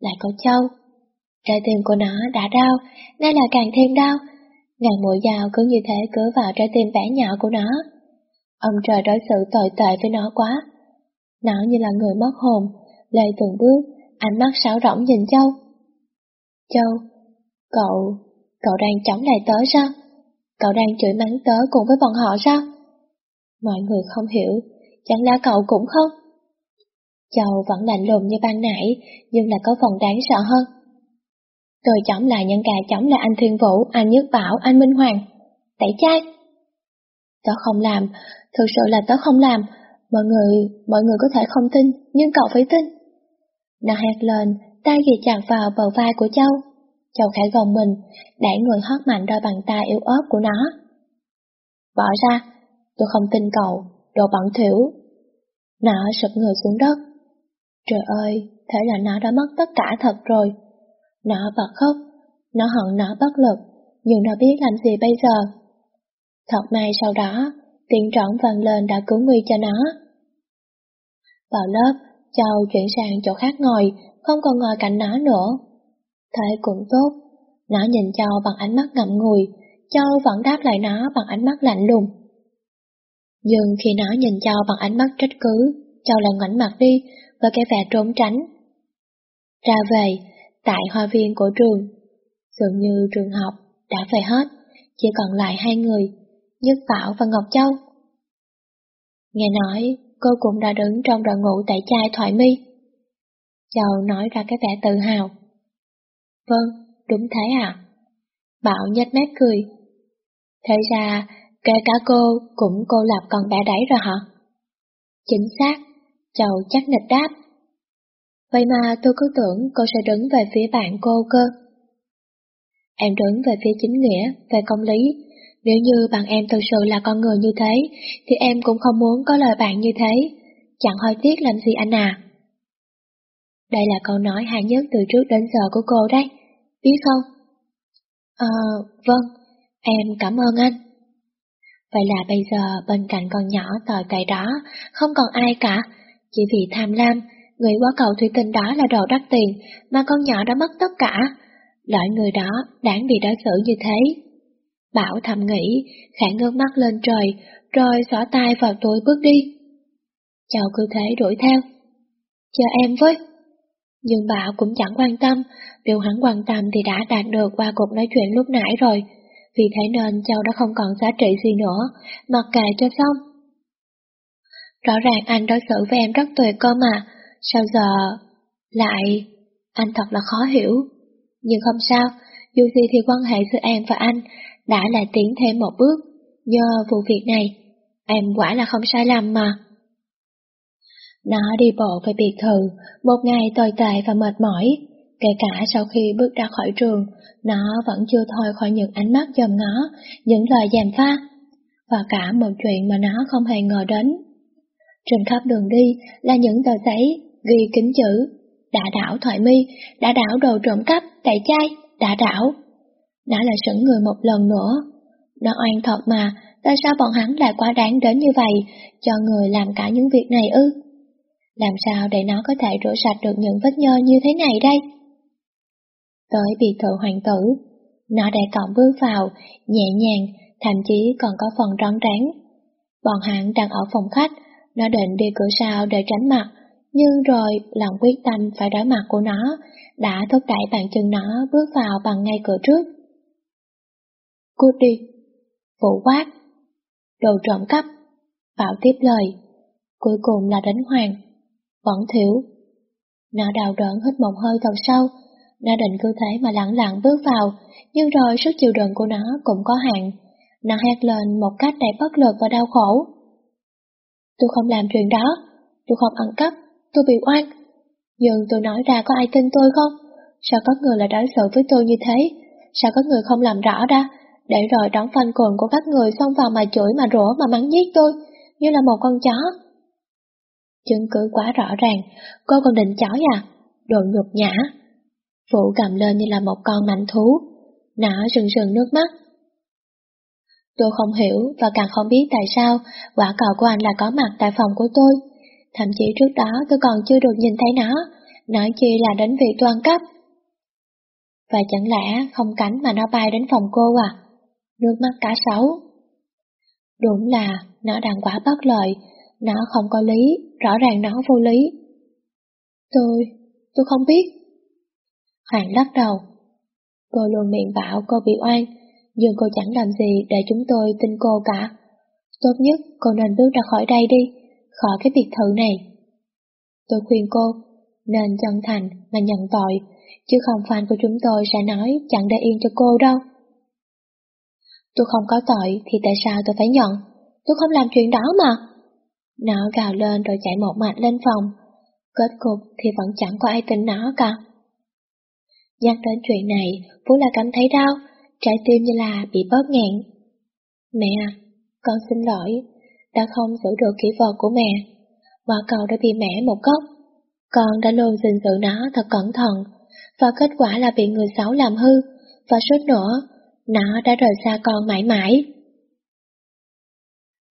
Lại có Châu. Trái tim của nó đã đau, đây là càng thêm đau. Ngàn mũi dao cứ như thế cứ vào trái tim bé nhỏ của nó. Ông trời đối xử tồi tệ với nó quá. Nó như là người mất hồn, lê từng bước, ánh mắt sáo rỗng nhìn Châu. Châu, cậu, cậu đang chống lại tớ sao? Cậu đang chửi mắng tớ cùng với bọn họ sao? Mọi người không hiểu, chẳng lẽ cậu cũng không? Châu vẫn lạnh lùng như ban nãy, nhưng là có phần đáng sợ hơn. Tôi chống lại những kẻ chống lại anh Thiên Vũ, anh Nhất Bảo, anh Minh Hoàng. Tẩy chai! Tớ không làm, thực sự là tớ không làm, Mọi người, mọi người có thể không tin, nhưng cậu phải tin. Nó hét lên, tay ghi chặt vào bờ vai của Châu. Châu khẽ gồng mình, đẩy người hót mạnh đôi bàn tay yếu ớt của nó. Bỏ ra, tôi không tin cậu, đồ bẩn thỉu. Nó sụp người xuống đất. Trời ơi, thế là nó đã mất tất cả thật rồi. Nó bật khóc, nó hận nó bất lực, nhưng nó biết làm gì bây giờ. Thật may sau đó, tiếng trọn vang lên đã cứu nguy cho nó. Vào lớp, Châu chuyển sang chỗ khác ngồi, không còn ngồi cạnh nó nữa. Thế cũng tốt, nó nhìn Châu bằng ánh mắt ngậm ngùi, Châu vẫn đáp lại nó bằng ánh mắt lạnh lùng. Nhưng khi nó nhìn Châu bằng ánh mắt trách cứ, Châu lại ngoảnh mặt đi với cái vẻ trốn tránh. Ra về, tại hoa viên của trường, dường như trường học đã về hết, chỉ còn lại hai người, Nhất Bảo và Ngọc Châu. Nghe nói, cô cũng đã đứng trong đội ngũ tại trai thoại mi. Châu nói ra cái vẻ tự hào. Vâng, đúng thế à? Bảo nhếch mép cười. Thế ra, kể cả cô cũng cô lập con bé đấy rồi hả? Chính xác, Châu chắc nịch đáp. Vậy mà tôi cứ tưởng cô sẽ đứng về phía bạn cô cơ. Em đứng về phía chính nghĩa, về công lý. Nếu như bạn em thực sự là con người như thế, thì em cũng không muốn có lời bạn như thế. Chẳng hơi tiếc làm gì anh à. Đây là câu nói hay nhất từ trước đến giờ của cô đấy, biết không? Ờ, vâng, em cảm ơn anh. Vậy là bây giờ bên cạnh con nhỏ tồi tệ đó, không còn ai cả, chỉ vì tham lam, người quá cầu thủy tinh đó là đồ đắt tiền, mà con nhỏ đã mất tất cả. Loại người đó đáng bị đối xử như thế. Bảo thầm nghĩ, khẽ ngước mắt lên trời, rồi xỏ tay vào túi bước đi. Chào cứ thế đuổi theo. Chờ em với. Nhưng Bảo cũng chẳng quan tâm, điều hắn quan tâm thì đã đạt được qua cuộc nói chuyện lúc nãy rồi, vì thế nên Châu đã không còn giá trị gì nữa, mặc kệ cho xong. Rõ ràng anh đối xử với em rất tuyệt cơ mà, sao giờ lại... Anh thật là khó hiểu. Nhưng không sao, dù gì thì quan hệ giữa em và anh đã lại tiến thêm một bước, nhờ vụ việc này. Em quả là không sai lầm mà. Nó đi bộ về biệt thự, một ngày tồi tệ và mệt mỏi. Kể cả sau khi bước ra khỏi trường, nó vẫn chưa thôi khỏi những ánh mắt dòm ngó, những lời gièm pha, và cả một chuyện mà nó không hề ngờ đến. Trên khắp đường đi là những tờ giấy ghi kính chữ, đã đảo thoại mi, đã đảo đồ trộm cắp, tẩy chai, đã đảo. Đã là sững người một lần nữa. Nó oan thật mà, tại sao bọn hắn lại quá đáng đến như vậy, cho người làm cả những việc này ư? Làm sao để nó có thể rửa sạch được những vết nhơ như thế này đây? Tới biệt thự hoàng tử, nó đã cổng bước vào, nhẹ nhàng, thậm chí còn có phần rón rén. Bọn hắn đang ở phòng khách, nó định đi cửa sau để tránh mặt, nhưng rồi lòng quyết tâm phải đối mặt của nó đã thúc đẩy bàn chân nó bước vào bằng ngay cửa trước. Cút đi! Vũ quát! Đồ trộm cắp! Bảo tiếp lời. Cuối cùng là đánh hoàng. Vẫn thiểu. Nó đào đớn hít một hơi thật sâu. Nó định cứ thế mà lặng lặng bước vào, nhưng rồi sức chịu đựng của nó cũng có hạn. Nó hét lên một cách đầy bất lực và đau khổ. Tôi không làm chuyện đó, tôi không ăn cắp, tôi bị oan. Nhưng tôi nói ra có ai tin tôi không? Sao có người lại đối xử với tôi như thế? Sao có người không làm rõ ra? Để rồi đón phanh cồn của các người xông vào mà chửi mà rủa mà mắng giết tôi, như là một con chó. Chứng cứ quá rõ ràng, cô còn định chó à? Đồ nhục nhã. Phụ cầm lên như là một con mạnh thú, nở rừng rừng nước mắt. Tôi không hiểu và càng không biết tại sao quả cầu của anh là có mặt tại phòng của tôi. Thậm chí trước đó tôi còn chưa được nhìn thấy nó, nói chi là đến việc toàn cấp. Và chẳng lẽ không cánh mà nó bay đến phòng cô à? Nước mắt cá sấu. Đúng là nó đang quá bất lợi, nó không có lý, rõ ràng nó vô lý. Tôi, tôi không biết. Hoàng lắc đầu. Cô luôn miệng bảo cô bị oan, nhưng cô chẳng làm gì để chúng tôi tin cô cả. Tốt nhất cô nên bước ra khỏi đây đi, khỏi cái biệt thự này. Tôi khuyên cô, nên chân thành mà nhận tội, chứ không fan của chúng tôi sẽ nói chẳng để yên cho cô đâu. Tôi không có tội thì tại sao tôi phải nhận? Tôi không làm chuyện đó mà. Nó gào lên rồi chạy một mạch lên phòng. Kết cục thì vẫn chẳng có ai tin nó cả. Nhắc đến chuyện này, Phú là cảm thấy đau, trái tim như là bị bóp nghẹn. Mẹ à, con xin lỗi, đã không giữ được kỹ vật của mẹ. Quả cầu đã bị mẹ một góc. Con đã luôn gìn giữ nó thật cẩn thận, và kết quả là bị người xấu làm hư, và suốt nữa, nó đã rời xa con mãi mãi.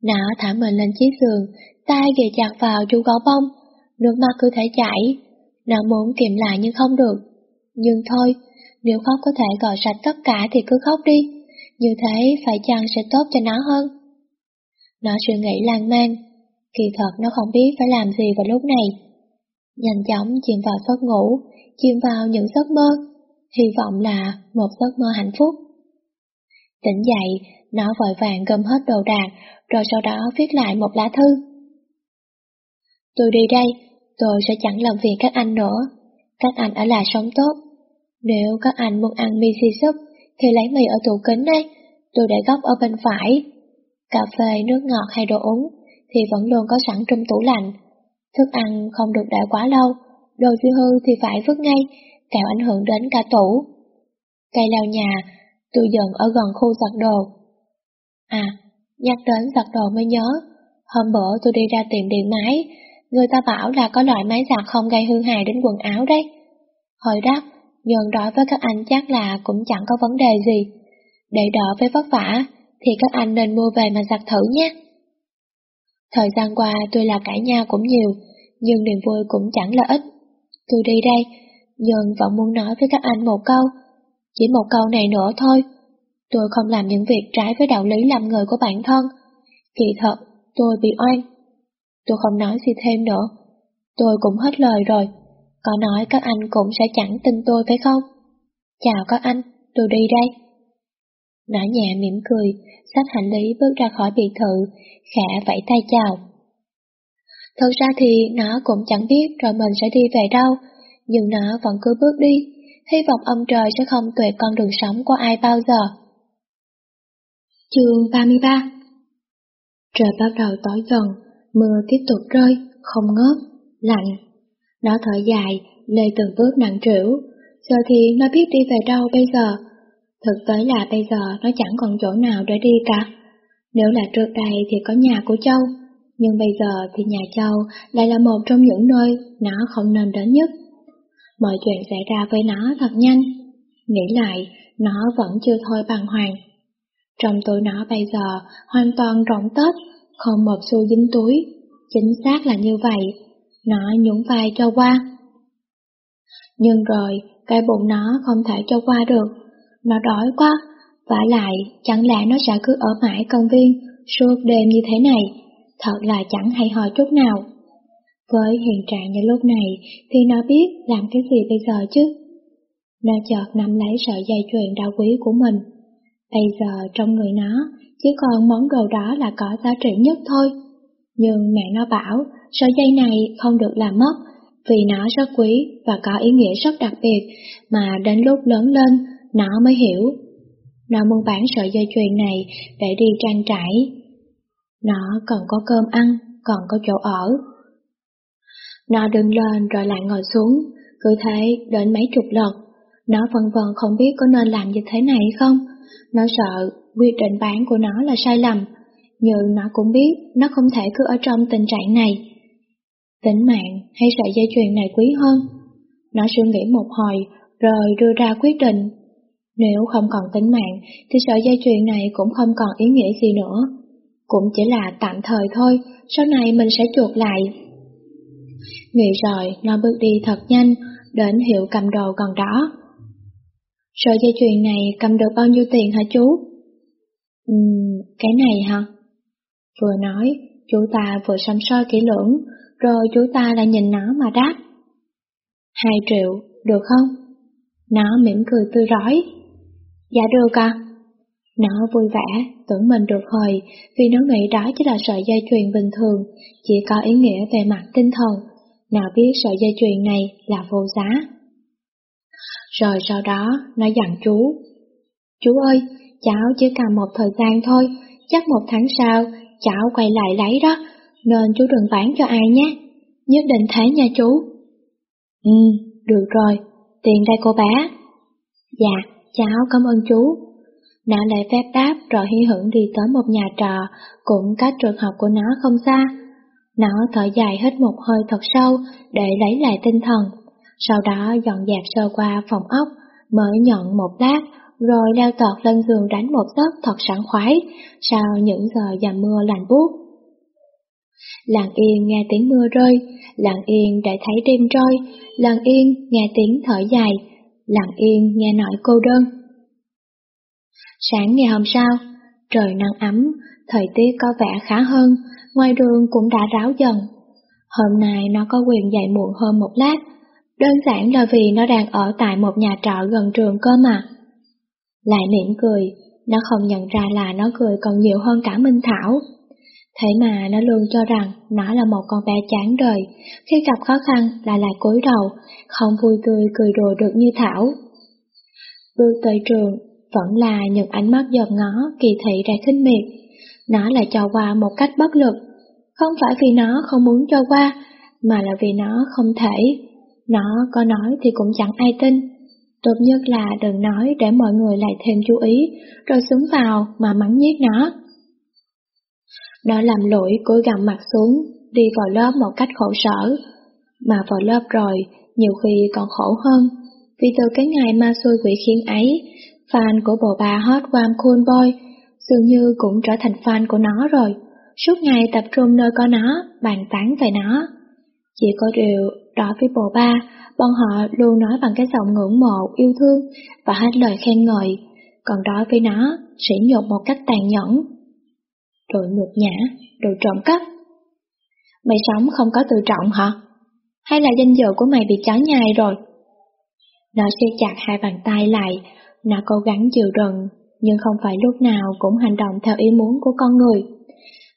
Nó thả mình lên chiếc giường, tay ghề chặt vào chú gấu bông, nước mắt cứ thể chảy. Nó muốn kiềm lại nhưng không được. Nhưng thôi, nếu khóc có thể gọi sạch tất cả thì cứ khóc đi, như thế phải chăng sẽ tốt cho nó hơn. Nó suy nghĩ lan man, kỳ thật nó không biết phải làm gì vào lúc này. Nhanh chóng chìm vào giấc ngủ, chìm vào những giấc mơ, hy vọng là một giấc mơ hạnh phúc. Tỉnh dậy, nó vội vàng gom hết đồ đạc, rồi sau đó viết lại một lá thư. Tôi đi đây, tôi sẽ chẳng làm việc các anh nữa. Các anh ở là sống tốt. Nếu các anh muốn ăn mì xì súp, thì lấy mì ở tủ kính đây, tôi để góc ở bên phải. Cà phê, nước ngọt hay đồ uống thì vẫn luôn có sẵn trong tủ lạnh. Thức ăn không được để quá lâu, đồ dư hư thì phải vứt ngay, kẻo ảnh hưởng đến cả tủ. Cây leo nhà, tôi dần ở gần khu giặt đồ. À, nhắc đến giặt đồ mới nhớ, hôm bữa tôi đi ra tiệm điện máy, người ta bảo là có loại máy giặt không gây hư hại đến quần áo đấy. Hồi đáp, nhưng đối với các anh chắc là cũng chẳng có vấn đề gì. Để đỡ với vất vả, thì các anh nên mua về mà giặt thử nhé. Thời gian qua tôi là cãi nhau cũng nhiều, nhưng niềm vui cũng chẳng là ít. Tôi đi đây, nhưng vẫn muốn nói với các anh một câu. Chỉ một câu này nữa thôi. Tôi không làm những việc trái với đạo lý làm người của bản thân. Kỳ thật, tôi bị oan. Tôi không nói gì thêm nữa. Tôi cũng hết lời rồi. Có nói các anh cũng sẽ chẳng tin tôi phải không? Chào các anh, tôi đi đây. Nói nhẹ mỉm cười, xách hành lý bước ra khỏi biệt thự, khẽ vẫy tay chào. Thật ra thì nó cũng chẳng biết rồi mình sẽ đi về đâu, nhưng nó vẫn cứ bước đi, hy vọng ông trời sẽ không tuyệt con đường sống của ai bao giờ. Chương 33 Trời bắt đầu tối dần, mưa tiếp tục rơi, không ngớt, lạnh. Nó thở dài, lê từng bước nặng trĩu, giờ thì nó biết đi về đâu bây giờ, Thực tế là bây giờ nó chẳng còn chỗ nào để đi cả. Nếu là trước đây thì có nhà của Châu, nhưng bây giờ thì nhà Châu lại là một trong những nơi nó không nên đến nhất. Mọi chuyện xảy ra với nó thật nhanh. Nghĩ lại, nó vẫn chưa thôi bàng hoàng. Trong tôi nó bây giờ hoàn toàn rộng tết, không một xu dính túi. Chính xác là như vậy. Nó nhún vai cho qua. Nhưng rồi, cái bụng nó không thể cho qua được nó đói quá, vả lại chẳng lẽ nó sẽ cứ ở mãi công viên suốt đêm như thế này, thật là chẳng hay ho chút nào. Với hiện trạng như lúc này thì nó biết làm cái gì bây giờ chứ? Nó chợt nắm lấy sợi dây chuyền đau quý của mình. Bây giờ trong người nó chỉ còn món đồ đó là có giá trị nhất thôi. Nhưng mẹ nó bảo sợi dây này không được làm mất vì nó rất quý và có ý nghĩa rất đặc biệt mà đến lúc lớn lên nó mới hiểu. Nó muốn bán sợi dây chuyền này để đi trang trải. Nó còn có cơm ăn, còn có chỗ ở. Nó đứng lên rồi lại ngồi xuống, cứ thế đến mấy chục lần. Nó vân vân không biết có nên làm như thế này hay không. Nó sợ quyết định bán của nó là sai lầm, nhưng nó cũng biết nó không thể cứ ở trong tình trạng này. Tính mạng hay sợi dây chuyền này quý hơn? Nó suy nghĩ một hồi rồi đưa ra quyết định nếu không còn tính mạng, thì sợi dây chuyền này cũng không còn ý nghĩa gì nữa. Cũng chỉ là tạm thời thôi, sau này mình sẽ chuột lại. Nghĩ rồi, nó bước đi thật nhanh, đến hiệu cầm đồ gần đó. Sợi dây chuyền này cầm được bao nhiêu tiền hả chú? Ừm, cái này hả? Vừa nói, chú ta vừa xăm soi kỹ lưỡng, rồi chú ta lại nhìn nó mà đáp. Hai triệu, được không? Nó mỉm cười tươi rói. Dạ được à? Nó vui vẻ, tưởng mình được hồi, vì nó nghĩ đó chỉ là sợi dây chuyền bình thường, chỉ có ý nghĩa về mặt tinh thần, nào biết sợi dây chuyền này là vô giá. Rồi sau đó, nó dặn chú. Chú ơi, cháu chỉ cần một thời gian thôi, chắc một tháng sau, cháu quay lại lấy đó, nên chú đừng bán cho ai nhé. Nhất định thế nha chú. Ừ, được rồi, tiền đây cô bé. Dạ, cháu cảm ơn chú. Nó lại phép đáp rồi hy hưởng đi tới một nhà trọ, cũng cách trường học của nó không xa. Nó thở dài hết một hơi thật sâu để lấy lại tinh thần, sau đó dọn dẹp sơ qua phòng ốc, mới nhận một lát, rồi leo tọt lên giường đánh một giấc thật sảng khoái, sau những giờ dầm mưa lạnh buốt. Lặng yên nghe tiếng mưa rơi, lặng yên để thấy đêm trôi, lặng yên nghe tiếng thở dài, lặng yên nghe nỗi cô đơn. Sáng ngày hôm sau, trời nắng ấm, thời tiết có vẻ khá hơn, ngoài đường cũng đã ráo dần. Hôm nay nó có quyền dậy muộn hơn một lát, đơn giản là vì nó đang ở tại một nhà trọ gần trường cơ mà. Lại mỉm cười, nó không nhận ra là nó cười còn nhiều hơn cả Minh Thảo. Thế mà nó luôn cho rằng nó là một con bé chán đời, khi gặp khó khăn là lại cúi đầu, không vui tươi cười đùa được như Thảo. Bước tới trường, vẫn là những ánh mắt giọt ngó kỳ thị ra khinh miệt. Nó lại cho qua một cách bất lực, không phải vì nó không muốn cho qua, mà là vì nó không thể. Nó có nói thì cũng chẳng ai tin. Tốt nhất là đừng nói để mọi người lại thêm chú ý, rồi xuống vào mà mắng nhiếc nó. Nó làm lỗi cúi gằm mặt xuống, đi vào lớp một cách khổ sở. Mà vào lớp rồi, nhiều khi còn khổ hơn, vì từ cái ngày ma xui quỷ khiến ấy, fan của bộ bà Hot One Cool Boy dường như cũng trở thành fan của nó rồi, suốt ngày tập trung nơi có nó, bàn tán về nó. Chỉ có điều, đối với bộ ba, bọn họ luôn nói bằng cái giọng ngưỡng mộ, yêu thương và hết lời khen ngợi, còn đối với nó, sỉ nhục một cách tàn nhẫn. rồi nhục nhã, đồ trộm cắp. Mày sống không có tự trọng hả? Hay là danh dự của mày bị chó nhai rồi? Nó siết chặt hai bàn tay lại, nó cố gắng chịu đựng, nhưng không phải lúc nào cũng hành động theo ý muốn của con người.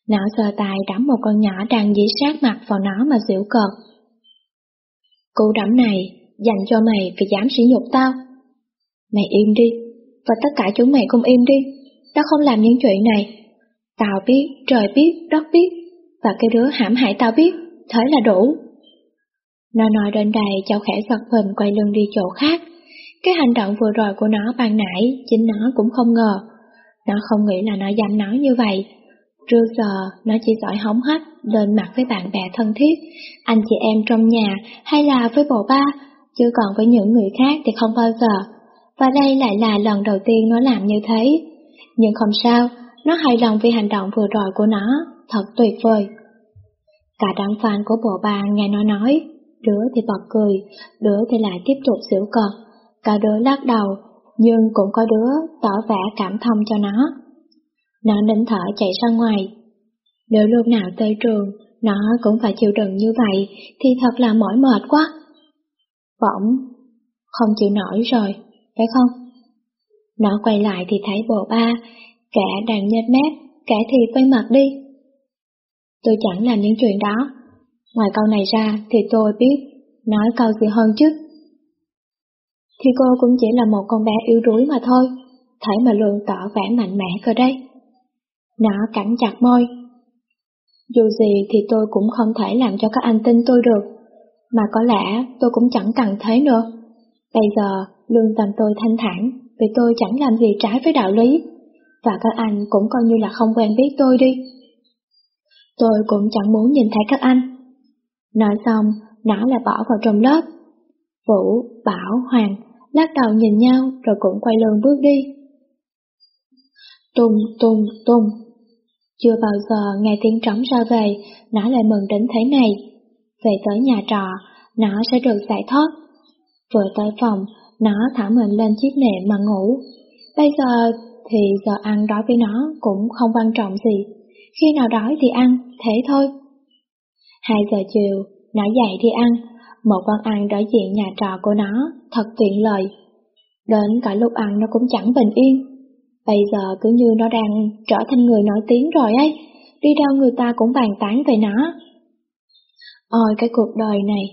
Não sờ tài đắm một con nhỏ đang dí sát mặt vào nó mà giễu cợt. Cú đắm này, dành cho mày vì dám sỉ nhục tao. Mày im đi, và tất cả chúng mày cũng im đi, tao không làm những chuyện này. Tao biết, trời biết, đất biết, và cái đứa hãm hại tao biết, thế là đủ. Nó nói đến đây cháu khẽ giật mình quay lưng đi chỗ khác. Cái hành động vừa rồi của nó ban nãy, chính nó cũng không ngờ. Nó không nghĩ là nó dám nói như vậy. Trước giờ, nó chỉ giỏi hóng hách, lên mặt với bạn bè thân thiết, anh chị em trong nhà hay là với bộ ba, chứ còn với những người khác thì không bao giờ. Và đây lại là lần đầu tiên nó làm như thế. Nhưng không sao, nó hài lòng vì hành động vừa rồi của nó, thật tuyệt vời. Cả đám fan của bộ ba nghe nó nói, đứa thì bật cười, đứa thì lại tiếp tục xỉu cợt, cả đứa lắc đầu, nhưng cũng có đứa tỏ vẻ cảm thông cho nó. Nó nín thở chạy ra ngoài. Nếu lúc nào tới trường, nó cũng phải chịu đựng như vậy, thì thật là mỏi mệt quá. Bỗng, không chịu nổi rồi, phải không? Nó quay lại thì thấy bộ ba, kẻ đang nhếch mép, kẻ thì quay mặt đi. Tôi chẳng làm những chuyện đó. Ngoài câu này ra thì tôi biết nói câu gì hơn chứ. Thì cô cũng chỉ là một con bé yếu đuối mà thôi, thấy mà luôn tỏ vẻ mạnh mẽ cơ đấy. Nó cắn chặt môi. Dù gì thì tôi cũng không thể làm cho các anh tin tôi được, mà có lẽ tôi cũng chẳng cần thế nữa. Bây giờ, lương tâm tôi thanh thản, vì tôi chẳng làm gì trái với đạo lý, và các anh cũng coi như là không quen biết tôi đi. Tôi cũng chẳng muốn nhìn thấy các anh. Nói xong, nó lại bỏ vào trong lớp. Vũ, Bảo, Hoàng lắc đầu nhìn nhau rồi cũng quay lưng bước đi. Tung, tung, tung. Chưa bao giờ nghe tiếng trống ra về, nó lại mừng đến thế này. Về tới nhà trọ, nó sẽ được giải thoát. Vừa tới phòng, nó thả mình lên chiếc nệm mà ngủ. Bây giờ thì giờ ăn đói với nó cũng không quan trọng gì. Khi nào đói thì ăn, thế thôi. Hai giờ chiều, nó dậy đi ăn. Một quán ăn đối diện nhà trọ của nó, thật tiện lợi. Đến cả lúc ăn nó cũng chẳng bình yên. Bây giờ cứ như nó đang trở thành người nổi tiếng rồi ấy, đi đâu người ta cũng bàn tán về nó. Ôi cái cuộc đời này,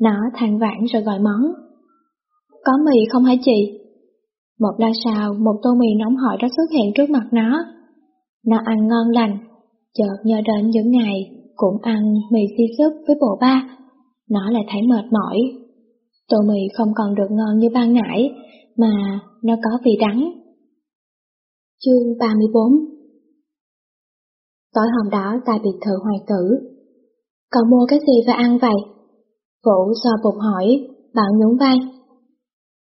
nó than vãn rồi gọi món. Có mì không hả chị? Một lát sau, một tô mì nóng hổi đã xuất hiện trước mặt nó. Nó ăn ngon lành, chợt nhớ đến những ngày cũng ăn mì xi súp với bộ ba, nó lại thấy mệt mỏi. Tô mì không còn được ngon như ban nãy, mà nó có vị đắng. Chương 34 Tối hôm đó tại biệt thự hoàng tử, cậu mua cái gì và ăn vậy? Vũ so bụng hỏi, bảo nhún vai.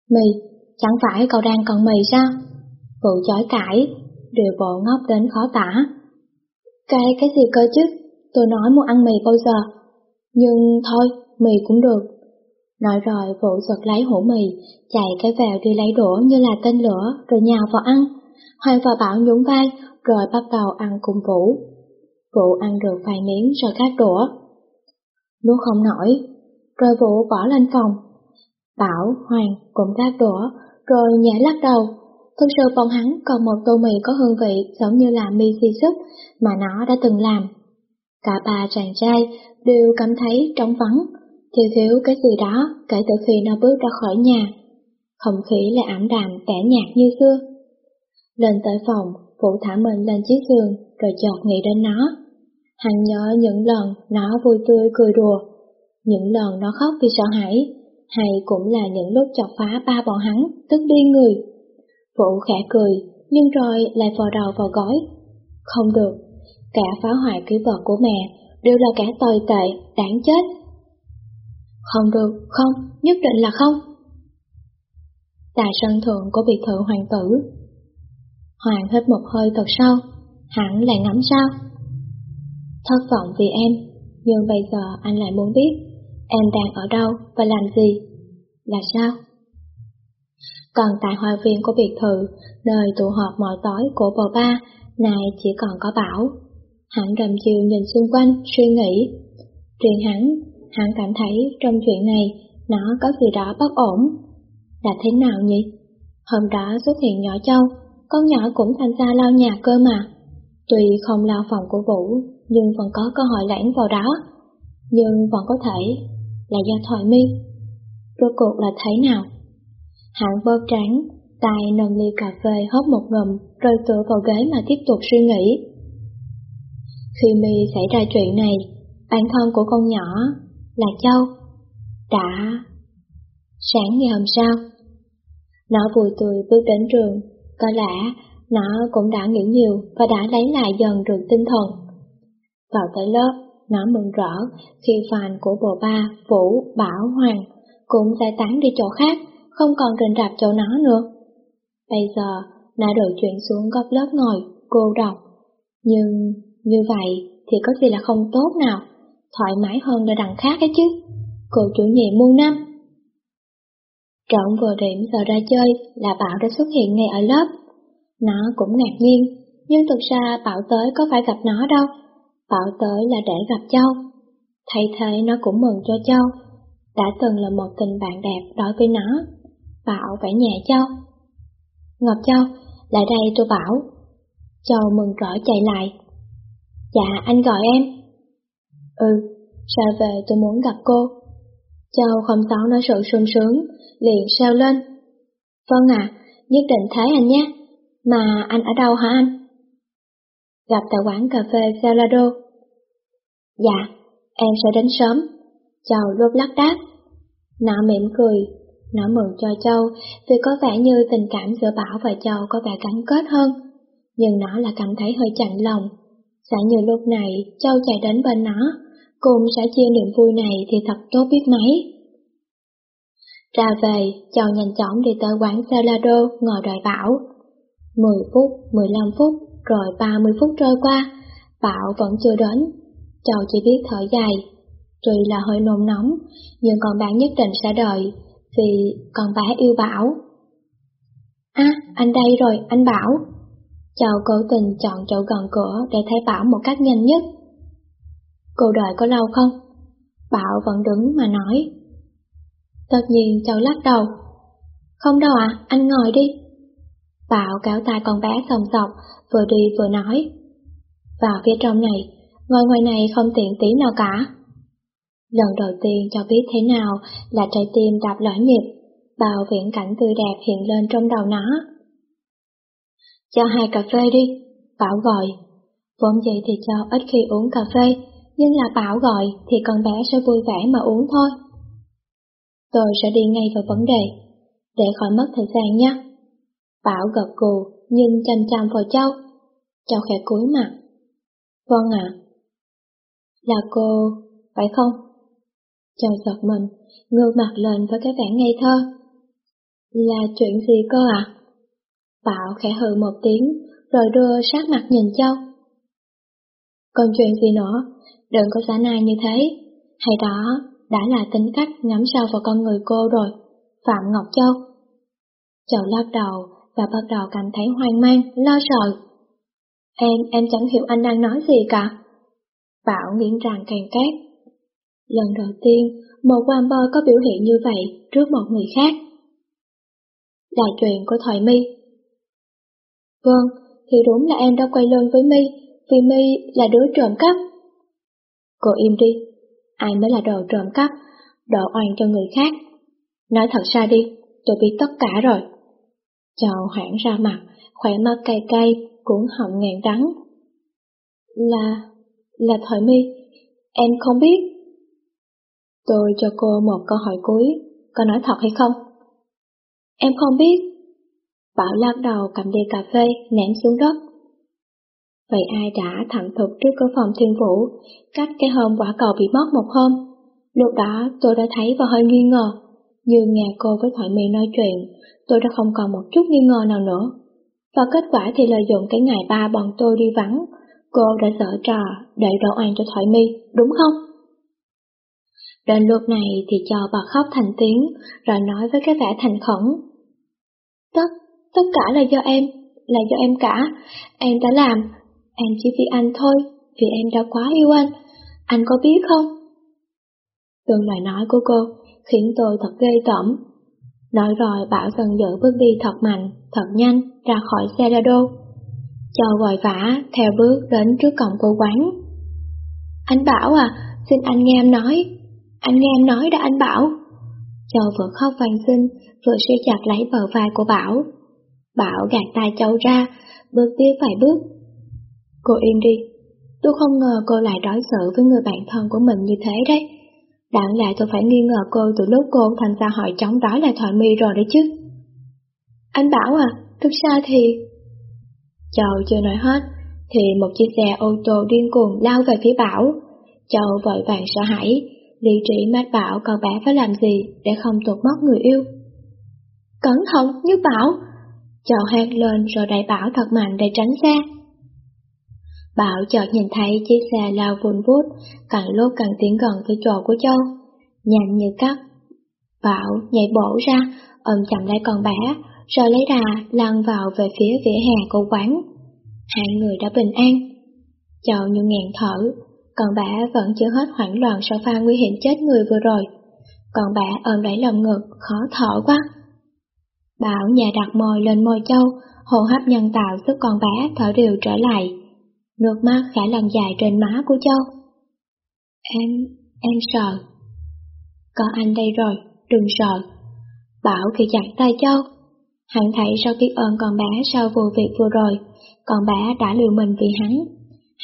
Mì, chẳng phải cậu đang cần mì sao? Vũ chói cãi, điều bộ ngốc đến khó tả. Cái, cái gì cơ chứ? Tôi nói muốn ăn mì bao giờ? Nhưng thôi, mì cũng được. Nói rồi Vũ giật lấy hũ mì, chạy cái vào đi lấy đũa như là tên lửa rồi nhào vào ăn. Hoàng và Bảo nhún vai rồi bắt đầu ăn cùng Vũ. Vũ ăn được vài miếng rồi cắt đũa. Nuốt không nổi, rồi Vũ bỏ lên phòng. Bảo, Hoàng cũng cắt đũa, rồi nhảy lắc đầu. Thực sự bọn hắn còn một tô mì có hương vị giống như là mì xì súp mà nó đã từng làm. Cả ba chàng trai đều cảm thấy trống vắng, thiếu thiếu cái gì đó kể từ khi nó bước ra khỏi nhà. Không khí lại ảm đạm tẻ nhạt như xưa. Lên tới phòng, Vũ thả mình lên chiếc giường rồi chợt nghĩ đến nó. Hắn nhớ những lần nó vui tươi cười đùa, những lần nó khóc vì sợ hãi, hay cũng là những lúc chọc phá ba bọn hắn, tức đi người. Vũ khẽ cười, nhưng rồi lại vò đầu vào gói. Không được, cả phá hoại ký vật của mẹ đều là kẻ tồi tệ, đáng chết. Không được, không, nhất định là không. Tại sân thượng của biệt thự hoàng tử, Hoàng hít một hơi thật sâu, hẳn lại ngắm sao. Thất vọng vì em, nhưng bây giờ anh lại muốn biết em đang ở đâu và làm gì, là sao? Còn tại hoa viên của biệt thự, nơi tụ họp mọi tối của bầu ba, này chỉ còn có Bảo. Hắn cầm chiều nhìn xung quanh, suy nghĩ. Truyền hắn, hắn cảm thấy trong chuyện này, nó có gì đó bất ổn. Là thế nào nhỉ? Hôm đó xuất hiện nhỏ châu, con nhỏ cũng tham gia lau nhà cơ mà. Tuy không lau phòng của Vũ, nhưng vẫn có cơ hội lãng vào đó. Nhưng vẫn có thể là do thoại mi. Rốt cuộc là thế nào? Hắn vơ trắng tay nâng ly cà phê hớp một ngụm rồi tựa vào ghế mà tiếp tục suy nghĩ. Khi mi xảy ra chuyện này, bản thân của con nhỏ là Châu đã... Sáng ngày hôm sau, nó vui tươi bước đến trường, có lẽ nó cũng đã nghĩ nhiều và đã lấy lại dần được tinh thần. Vào tới lớp, nó mừng rỡ khi phàn của bộ ba, Vũ, Bảo, Hoàng cũng giải tán đi chỗ khác, không còn rình rạp chỗ nó nữa. Bây giờ, nó được chuyển xuống góc lớp ngồi, cô đọc. Nhưng như vậy thì có gì là không tốt nào, thoải mái hơn nơi đằng khác ấy chứ. Cô chủ nhiệm muôn năm. Trọn vừa điểm giờ ra chơi là Bảo đã xuất hiện ngay ở lớp. Nó cũng ngạc nhiên, nhưng thực ra Bảo tới có phải gặp nó đâu. Bảo tới là để gặp Châu. Thay thế nó cũng mừng cho Châu. Đã từng là một tình bạn đẹp đối với nó. Bảo vẽ nhẹ Châu. Ngọc Châu, lại đây tôi Bảo. Châu mừng rỡ chạy lại. Dạ, anh gọi em. Ừ, sao về tôi muốn gặp cô. Châu không giấu nói sự sung sướng, liền sao lên. Vâng à, nhất định thế anh nhé. Mà anh ở đâu hả anh? Gặp tại quán cà phê Salado. Dạ, em sẽ đến sớm. Châu lúc lắc đáp. Nó mỉm cười, nó mừng cho Châu vì có vẻ như tình cảm giữa Bảo và Châu có vẻ gắn kết hơn. Nhưng nó là cảm thấy hơi chạnh lòng. Sẽ như lúc này Châu chạy đến bên nó, cùng sẽ chia niềm vui này thì thật tốt biết mấy. Ra về, Châu nhanh chóng đi tới quán Salado ngồi đợi Bảo. 10 phút, 15 phút, rồi 30 phút trôi qua, Bảo vẫn chưa đến. Châu chỉ biết thở dài. Tuy là hơi nôn nóng, nhưng con bạn nhất định sẽ đợi, vì con bé yêu Bảo. À, anh đây rồi, anh Bảo. Châu cố tình chọn chỗ gần cửa để thấy Bảo một cách nhanh nhất. Cô đợi có lâu không? Bảo vẫn đứng mà nói. Tất nhiên cháu lắc đầu. Không đâu ạ, à, anh ngồi đi. Bảo cáo tay con bé sòng sọc, vừa đi vừa nói. Vào phía trong này, ngồi ngoài này không tiện tí nào cả. Lần đầu tiên cho biết thế nào là trái tim đạp lõi nhịp, bao viễn cảnh tươi đẹp hiện lên trong đầu nó. Cho hai cà phê đi, Bảo gọi. Vốn vậy thì cho ít khi uống cà phê, nhưng là Bảo gọi thì con bé sẽ vui vẻ mà uống thôi. Tôi sẽ đi ngay vào vấn đề, để khỏi mất thời gian nhé. Bảo gật gù nhưng chăm chăm vào Châu. Châu khẽ cúi mặt. Vâng ạ. Là cô, phải không? Châu giật mình, ngơ mặt lên với cái vẻ ngây thơ. Là chuyện gì cơ ạ? À? Bảo khẽ hừ một tiếng, rồi đưa sát mặt nhìn Châu. Còn chuyện gì nữa, đừng có giả nai như thế, hay đó đã là tính cách ngắm sâu vào con người cô rồi, Phạm Ngọc Châu. Châu lắc đầu và bắt đầu cảm thấy hoang mang, lo sợ. Em, em chẳng hiểu anh đang nói gì cả. Bảo nghiến ràng càng két. Lần đầu tiên, một quan bơ có biểu hiện như vậy trước một người khác. Là chuyện của Thoại My. Vâng, thì đúng là em đã quay lưng với My, vì My là đứa trộm cắp. Cô im đi, ai mới là đồ trộm cắp, đồ oan cho người khác. Nói thật ra đi, tôi biết tất cả rồi. Chào hoảng ra mặt, khỏe mắt cay cay, cuốn họng ngàn đắng. Là... là Thoại mi, em không biết. Tôi cho cô một câu hỏi cuối, có nói thật hay không? Em không biết. Bảo lắc đầu cầm ly cà phê, ném xuống đất. Vậy ai đã thẳng thục trước cửa phòng thiên vũ, cách cái hôm quả cầu bị mất một hôm? Lúc đó tôi đã thấy và hơi nghi ngờ, nhưng nghe cô với Thoại mi nói chuyện, tôi đã không còn một chút nghi ngờ nào nữa. Và kết quả thì lợi dụng cái ngày ba bọn tôi đi vắng, cô đã dở trò để đổ oan cho Thoại mi đúng không? Đến lúc này thì cho bà khóc thành tiếng, rồi nói với cái vẻ thành khẩn. Tất, tất cả là do em, là do em cả, em đã làm, em chỉ vì anh thôi, vì em đã quá yêu anh, anh có biết không? Từng lời nói của cô khiến tôi thật gây tởm. Nói rồi Bảo dần dữ bước đi thật mạnh, thật nhanh, ra khỏi xe ra đô. Châu vội vã, theo bước đến trước cổng cô quán. Anh Bảo à, xin anh nghe em nói, anh nghe em nói đã anh Bảo. Châu vừa khóc van xin, vừa siết chặt lấy bờ vai của Bảo. Bảo gạt tay Châu ra, bước tiếp vài bước. Cô im đi, tôi không ngờ cô lại đối xử với người bạn thân của mình như thế đấy. Đáng lẽ tôi phải nghi ngờ cô từ lúc cô thành ra hỏi trống đó là thoại mi rồi đấy chứ. Anh Bảo à, thực ra thì... Châu chưa nói hết, thì một chiếc xe ô tô điên cuồng lao về phía Bảo. Châu vội vàng sợ hãi, lý trí mách bảo cậu bé phải làm gì để không tụt mất người yêu. Cẩn thận, như bảo! Châu hét lên rồi đẩy bảo thật mạnh để tránh xe. Bảo chợt nhìn thấy chiếc xe lao vun vút, càng lúc càng tiến gần tới chỗ của Châu, nhanh như cắt. Bảo nhảy bổ ra, ôm chậm lấy con bé, rồi lấy đà lăn vào về phía vỉa hè của quán. Hai người đã bình an. Châu như ngàn thở, còn bà vẫn chưa hết hoảng loạn sau pha nguy hiểm chết người vừa rồi. Còn bà ôm lấy lòng ngực, khó thở quá. Bảo nhà đặt môi lên môi châu, hô hấp nhân tạo giúp con bé thở đều trở lại. Nước mắt khẽ lần dài trên má của châu. Em, em sợ. Có anh đây rồi, đừng sợ. Bảo khi chặt tay châu. Hắn thấy sau biết ơn con bé sau vụ việc vừa rồi, con bé đã liều mình vì hắn.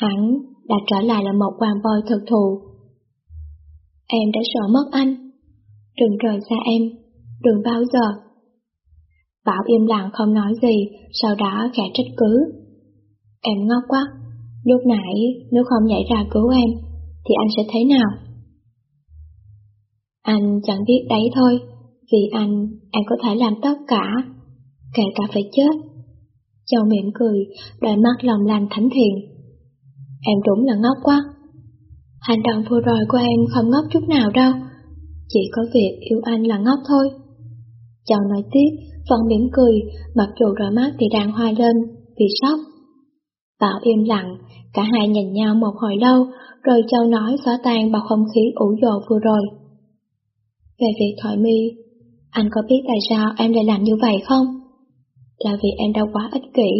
Hắn đã trở lại là một hoàng voi thực thụ. Em đã sợ mất anh. Đừng rời xa em, đừng bao giờ. Bảo im lặng không nói gì, sau đó khẽ trách cứ. Em ngốc quá, lúc nãy nếu không nhảy ra cứu em, thì anh sẽ thế nào? Anh chẳng biết đấy thôi, vì anh, em có thể làm tất cả, kể cả phải chết. Châu mỉm cười, đôi mắt lòng lành thánh thiện. Em đúng là ngốc quá. Hành động vừa rồi của em không ngốc chút nào đâu. Chỉ có việc yêu anh là ngốc thôi. Châu nói tiếp, vẫn mỉm cười, mặc dù đôi mắt thì đang hoa lên, vì sốc. Bảo im lặng, cả hai nhìn nhau một hồi lâu, rồi Châu nói xóa tan bầu không khí ủ dột vừa rồi. Về việc thoại mi, anh có biết tại sao em lại làm như vậy không? Là vì em đã quá ích kỷ,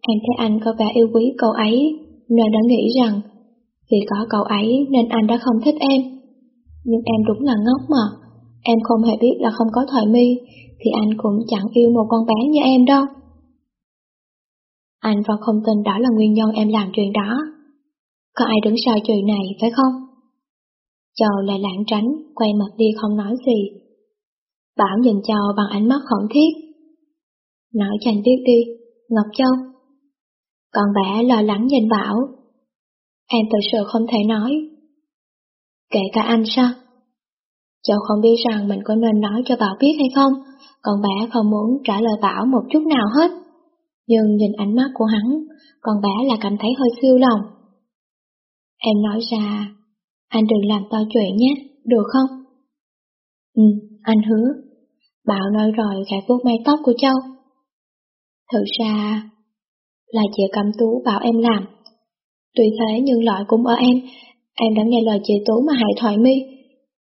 em thấy anh có vẻ yêu quý cậu ấy nên đã nghĩ rằng vì có cậu ấy nên anh đã không thích em. Nhưng em đúng là ngốc mà, em không hề biết là không có thoại mi thì anh cũng chẳng yêu một con bé như em đâu. Anh vẫn không tin đó là nguyên nhân em làm chuyện đó. Có ai đứng sau chuyện này phải không? Châu lại lãng tránh, quay mặt đi không nói gì. Bảo nhìn Châu bằng ánh mắt khẩn thiết. Nói cho anh biết đi, Ngọc Châu. Còn bé lo lắng nhìn Bảo. Em thật sự không thể nói. Kể cả anh sao? Châu không biết rằng mình có nên nói cho Bảo biết hay không, còn bé không muốn trả lời Bảo một chút nào hết. Nhưng nhìn ánh mắt của hắn, con bé là cảm thấy hơi siêu lòng. Em nói ra, anh đừng làm to chuyện nhé, được không? Ừ, anh hứa. Bảo nói rồi khẽ vuốt mái tóc của Châu. Thực ra là chị Cẩm Tú bảo em làm. Tuy thế nhưng lỗi cũng ở em, em đã nghe lời chị Tú mà hại Thoại Mi.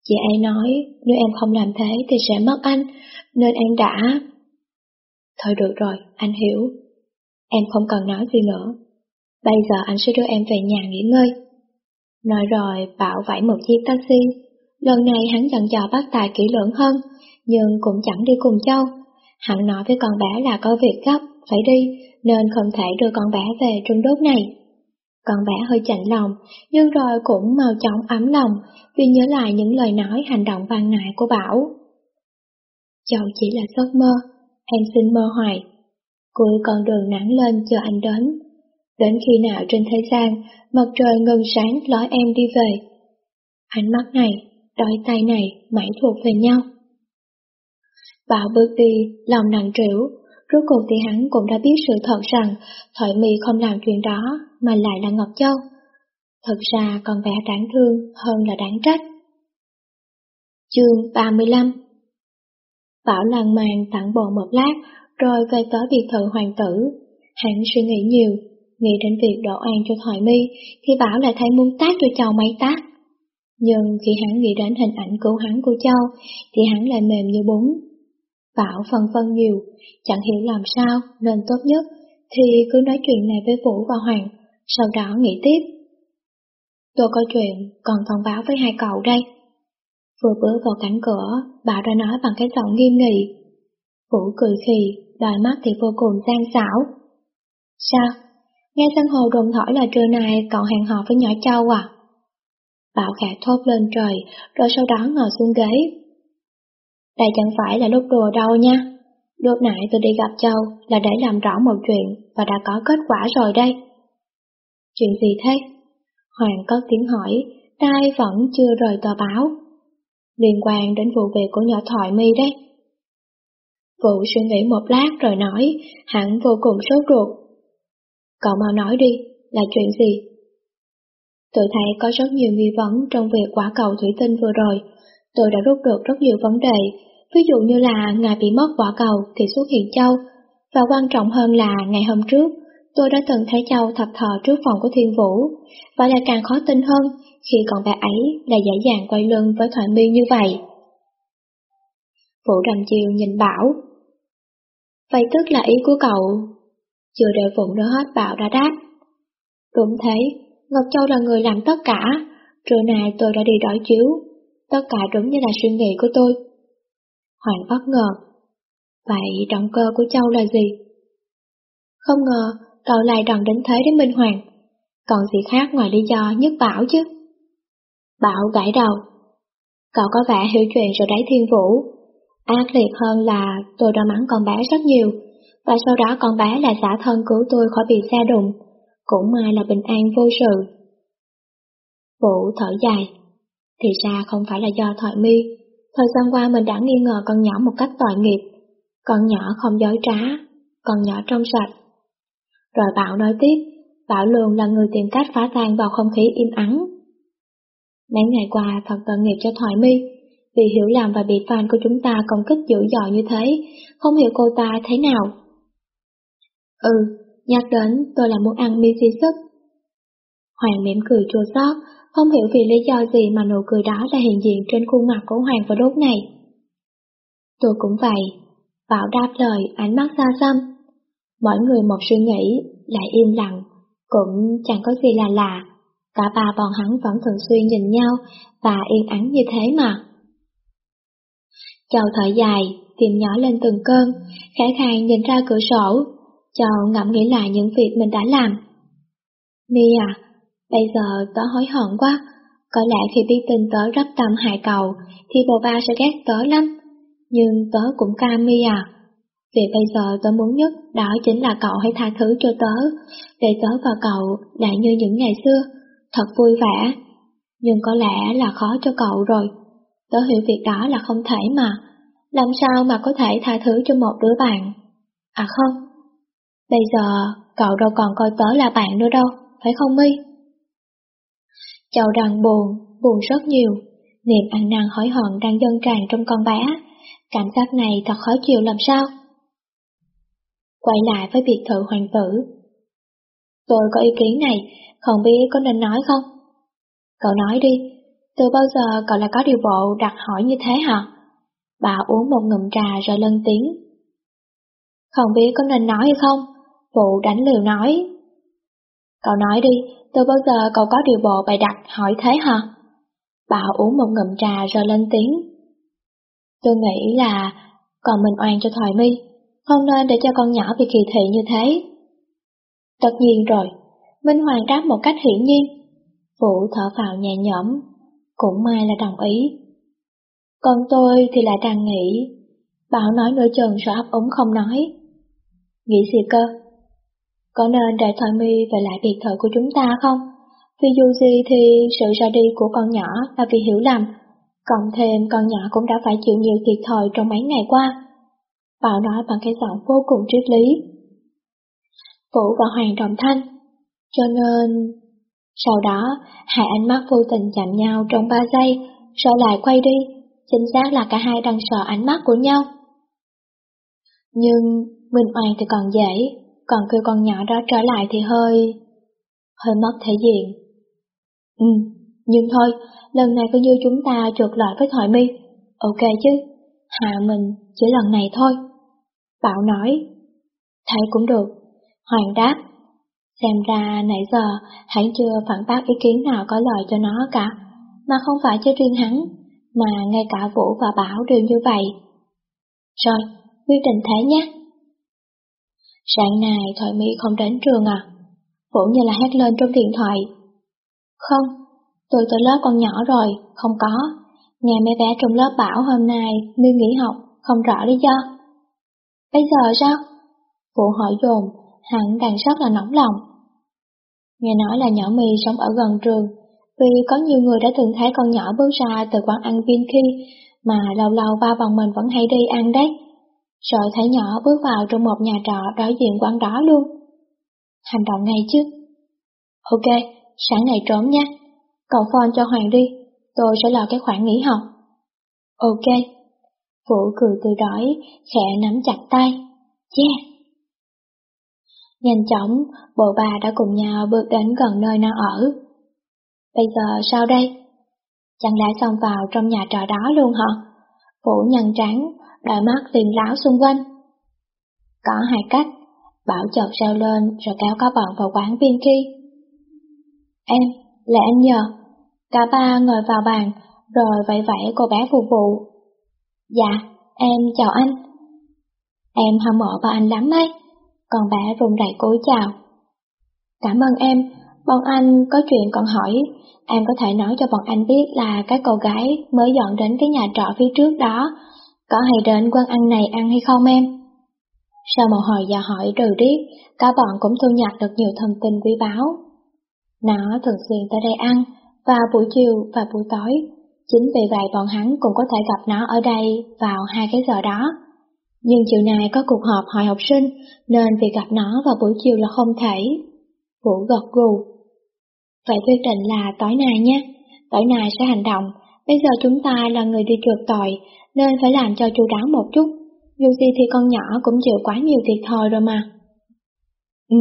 Chị ấy nói nếu em không làm thế thì sẽ mất anh, nên em đã... Thôi được rồi, anh hiểu. Em không cần nói gì nữa. Bây giờ anh sẽ đưa em về nhà nghỉ ngơi. Nói rồi Bảo vẫy một chiếc taxi. Lần này hắn dặn dò bác tài kỹ lưỡng hơn, nhưng cũng chẳng đi cùng Châu. Hắn nói với con bé là có việc gấp, phải đi, nên không thể đưa con bé về trung đốt này. Con bé hơi chạnh lòng, nhưng rồi cũng mau chóng ấm lòng vì nhớ lại những lời nói hành động ban nại của Bảo. Châu chỉ là giấc mơ, em xin mơ hoài. Cuối con đường nắng lên chờ anh đến. Đến khi nào trên thế gian, mặt trời ngân sáng lói em đi về. Ánh mắt này, đôi tay này mãi thuộc về nhau. Bảo bước đi, lòng nặng trĩu, rốt cuộc thì hắn cũng đã biết sự thật rằng Thoại Mì không làm chuyện đó mà lại là Ngọc Châu. Thật ra còn vẻ đáng thương hơn là đáng trách. Chương 35 Bảo làng màng tặng bộ một lát, rồi về tới biệt thự hoàng tử. Hắn suy nghĩ nhiều, nghĩ đến việc đổ oan cho Thoại mi, thì Bảo lại thấy muốn tác cho Châu mấy tác. Nhưng khi hắn nghĩ đến hình ảnh cứu hắn của Châu, thì hắn lại mềm như bún. Bảo phân vân nhiều, chẳng hiểu làm sao, nên tốt nhất thì cứ nói chuyện này với Vũ và Hoàng, sau đó nghĩ tiếp. Tôi có chuyện, còn thông báo với hai cậu đây. Vừa bước vào cánh cửa, Bảo đã nói bằng cái giọng nghiêm nghị. Vũ cười khì, đôi mắt thì vô cùng gian xảo. Sao? Nghe sân hồ đồn thổi là trưa nay cậu hẹn hò với nhỏ Châu à? Bảo khả thốt lên trời, rồi sau đó ngồi xuống ghế. Đây chẳng phải là lúc đùa đâu nha. Lúc nãy tôi đi gặp Châu là để làm rõ một chuyện và đã có kết quả rồi đây. Chuyện gì thế? Hoàng có tiếng hỏi, tai vẫn chưa rời tờ báo. Liên quan đến vụ việc của nhỏ thoại My đấy. Vũ suy nghĩ một lát rồi nói, hẳn vô cùng sốt ruột. Cậu mau nói đi, là chuyện gì? Tôi thấy có rất nhiều nghi vấn trong việc quả cầu thủy tinh vừa rồi. Tôi đã rút được rất nhiều vấn đề, ví dụ như là ngài bị mất quả cầu thì xuất hiện châu, và quan trọng hơn là ngày hôm trước, tôi đã từng thấy châu thập thờ trước phòng của thiên vũ, và lại càng khó tin hơn khi còn bà ấy là dễ dàng quay lưng với thoại miên như vậy. Vũ Đầm Chiều nhìn Bảo. Vậy tức là ý của cậu? Chưa đợi Phụng nói hết Bảo đã đáp. Đúng thế, Ngọc Châu là người làm tất cả, trưa nay tôi đã đi đổi chiếu, tất cả đúng như là suy nghĩ của tôi. Hoàng bất ngờ. Vậy động cơ của Châu là gì? Không ngờ cậu lại đòn đến thế đến Minh Hoàng. Còn gì khác ngoài lý do nhất Bảo chứ? Bảo gãi đầu. Cậu có vẻ hiểu chuyện rồi đấy thiên vũ. Ác liệt hơn là tôi đã mắng con bé rất nhiều, và sau đó con bé là giả thân cứu tôi khỏi bị xe đụng, cũng may là bình an vô sự. Vũ thở dài, thì ra không phải là do thoại mi, thời gian qua mình đã nghi ngờ con nhỏ một cách tội nghiệp, con nhỏ không dối trá, con nhỏ trong sạch. Rồi Bảo nói tiếp, Bảo luôn là người tìm cách phá tan vào không khí im ắng. Mấy ngày qua thật tội nghiệp cho thoại mi, vì hiểu lầm và bị fan của chúng ta công kích dữ dội như thế, không hiểu cô ta thế nào. Ừ, nhắc đến tôi là muốn ăn mi sức. Hoàng mỉm cười chua xót, không hiểu vì lý do gì mà nụ cười đó đã hiện diện trên khuôn mặt của Hoàng vào lúc này. Tôi cũng vậy, Bảo đáp lời ánh mắt xa xăm. Mỗi người một suy nghĩ, lại im lặng, cũng chẳng có gì là lạ. Cả ba bọn hắn vẫn thường xuyên nhìn nhau và yên ắng như thế mà. Châu thở dài, tìm nhỏ lên từng cơn, khẽ khàng nhìn ra cửa sổ. Châu ngẫm nghĩ lại những việc mình đã làm. Mi à, Bây giờ tớ hối hận quá, có lẽ khi biết tin tớ rất tâm hại cậu, thì bồ ba sẽ ghét tớ lắm. Nhưng tớ cũng cam mi à. Việc bây giờ tớ muốn nhất đó chính là cậu hãy tha thứ cho tớ, để tớ và cậu lại như những ngày xưa, thật vui vẻ. Nhưng có lẽ là khó cho cậu rồi. Tớ hiểu việc đó là không thể mà. Làm sao mà có thể tha thứ cho một đứa bạn? À không, bây giờ cậu đâu còn coi tớ là bạn nữa đâu, phải không My? Châu rằng buồn, buồn rất nhiều. Niềm ăn năn hối hận đang dâng tràn trong con bé. Cảm giác này thật khó chịu làm sao? Quay lại với biệt thự hoàng tử. Tôi có ý kiến này, không biết có nên nói không? Cậu nói đi, từ bao giờ cậu lại có điều bộ đặt hỏi như thế hả? Bà uống một ngụm trà rồi lên tiếng. Không biết có nên nói hay không? Phụ đánh liều nói. Cậu nói đi, từ bao giờ cậu có điều bộ bày đặt hỏi thế hả? bà uống một ngụm trà rồi lên tiếng. Tôi nghĩ là còn mình oan cho Thoại mi, không nên để cho con nhỏ bị kỳ thị như thế. Tất nhiên rồi, Minh Hoàng đáp một cách hiển nhiên. Vũ thở vào nhẹ nhõm, cũng may là đồng ý. Còn tôi thì lại đang nghĩ, Bảo nói nửa chừng sợ ấp úng không nói. Nghĩ gì cơ? Có nên để Thoại mi về lại biệt thự của chúng ta không? Vì dù gì thì sự ra đi của con nhỏ là vì hiểu lầm, cộng thêm con nhỏ cũng đã phải chịu nhiều thiệt thòi trong mấy ngày qua. Bảo nói bằng cái giọng vô cùng triết lý. Vũ và Hoàng đồng thanh, cho nên... Sau đó, hai ánh mắt vô tình chạm nhau trong ba giây, rồi lại quay đi, chính xác là cả hai đang sợ ánh mắt của nhau. Nhưng Minh Oan thì còn dễ, còn kêu con nhỏ đó trở lại thì hơi... hơi mất thể diện. Ừ, nhưng thôi, lần này coi như chúng ta chuột lại với Thoại mi Ok chứ, hạ mình chỉ lần này thôi. Bảo nói, thấy cũng được. Hoàng đáp, xem ra nãy giờ hắn chưa phản bác ý kiến nào có lợi cho nó cả, mà không phải cho riêng hắn, mà ngay cả Vũ và Bảo đều như vậy. Rồi, quyết định thế nhé. Sáng nay Thoại mỹ không đến trường à? Vũ như là hét lên trong điện thoại. Không, tôi tới lớp con nhỏ rồi, không có. Nghe mấy bé trong lớp bảo hôm nay mi nghỉ học, không rõ lý do. Bây giờ sao? Vũ hỏi dồn, hắn đang rất là nóng lòng. Nghe nói là nhỏ mì sống ở gần trường, vì có nhiều người đã từng thấy con nhỏ bước ra từ quán ăn viên khi mà lâu lâu ba bọn mình vẫn hay đi ăn đấy. Rồi thấy nhỏ bước vào trong một nhà trọ đối diện quán đó luôn. Hành động ngay chứ. Ok, sáng nay trốn nha. Cậu phone cho Hoàng đi, tôi sẽ lo cái khoản nghỉ học. Ok. Vũ cười tươi đói, khẽ nắm chặt tay. Yeah. Nhanh chóng, bộ bà đã cùng nhau bước đến gần nơi nó ở. Bây giờ sao đây? Chẳng lẽ xông vào trong nhà trọ đó luôn hả? Vũ nhăn trắng, đôi mắt tìm láo xung quanh. Có hai cách, Bảo chợt reo lên rồi kéo có bọn vào quán viên tri. Em, là anh nhờ. Cả ba ngồi vào bàn, rồi vẫy vẫy cô bé phục vụ. Dạ, em chào anh. Em hâm mộ ba anh lắm ấy còn bé run rẩy cúi chào. Cảm ơn em, bọn anh có chuyện còn hỏi, em có thể nói cho bọn anh biết là cái cô gái mới dọn đến cái nhà trọ phía trước đó, có hay đến quán ăn này ăn hay không em? Sau một hồi dò hỏi trừ điếc, cả bọn cũng thu nhặt được nhiều thông tin quý báu. Nó thường xuyên tới đây ăn, vào buổi chiều và buổi tối. Chính vì vậy bọn hắn cũng có thể gặp nó ở đây vào hai cái giờ đó. Nhưng chiều nay có cuộc họp hội học sinh, nên việc gặp nó vào buổi chiều là không thể. Vũ gật gù. Vậy quyết định là tối nay nhé, tối nay sẽ hành động. Bây giờ chúng ta là người đi trượt tội, nên phải làm cho chu đáo một chút. Dù gì thì con nhỏ cũng chịu quá nhiều thiệt thòi rồi mà. Ừ,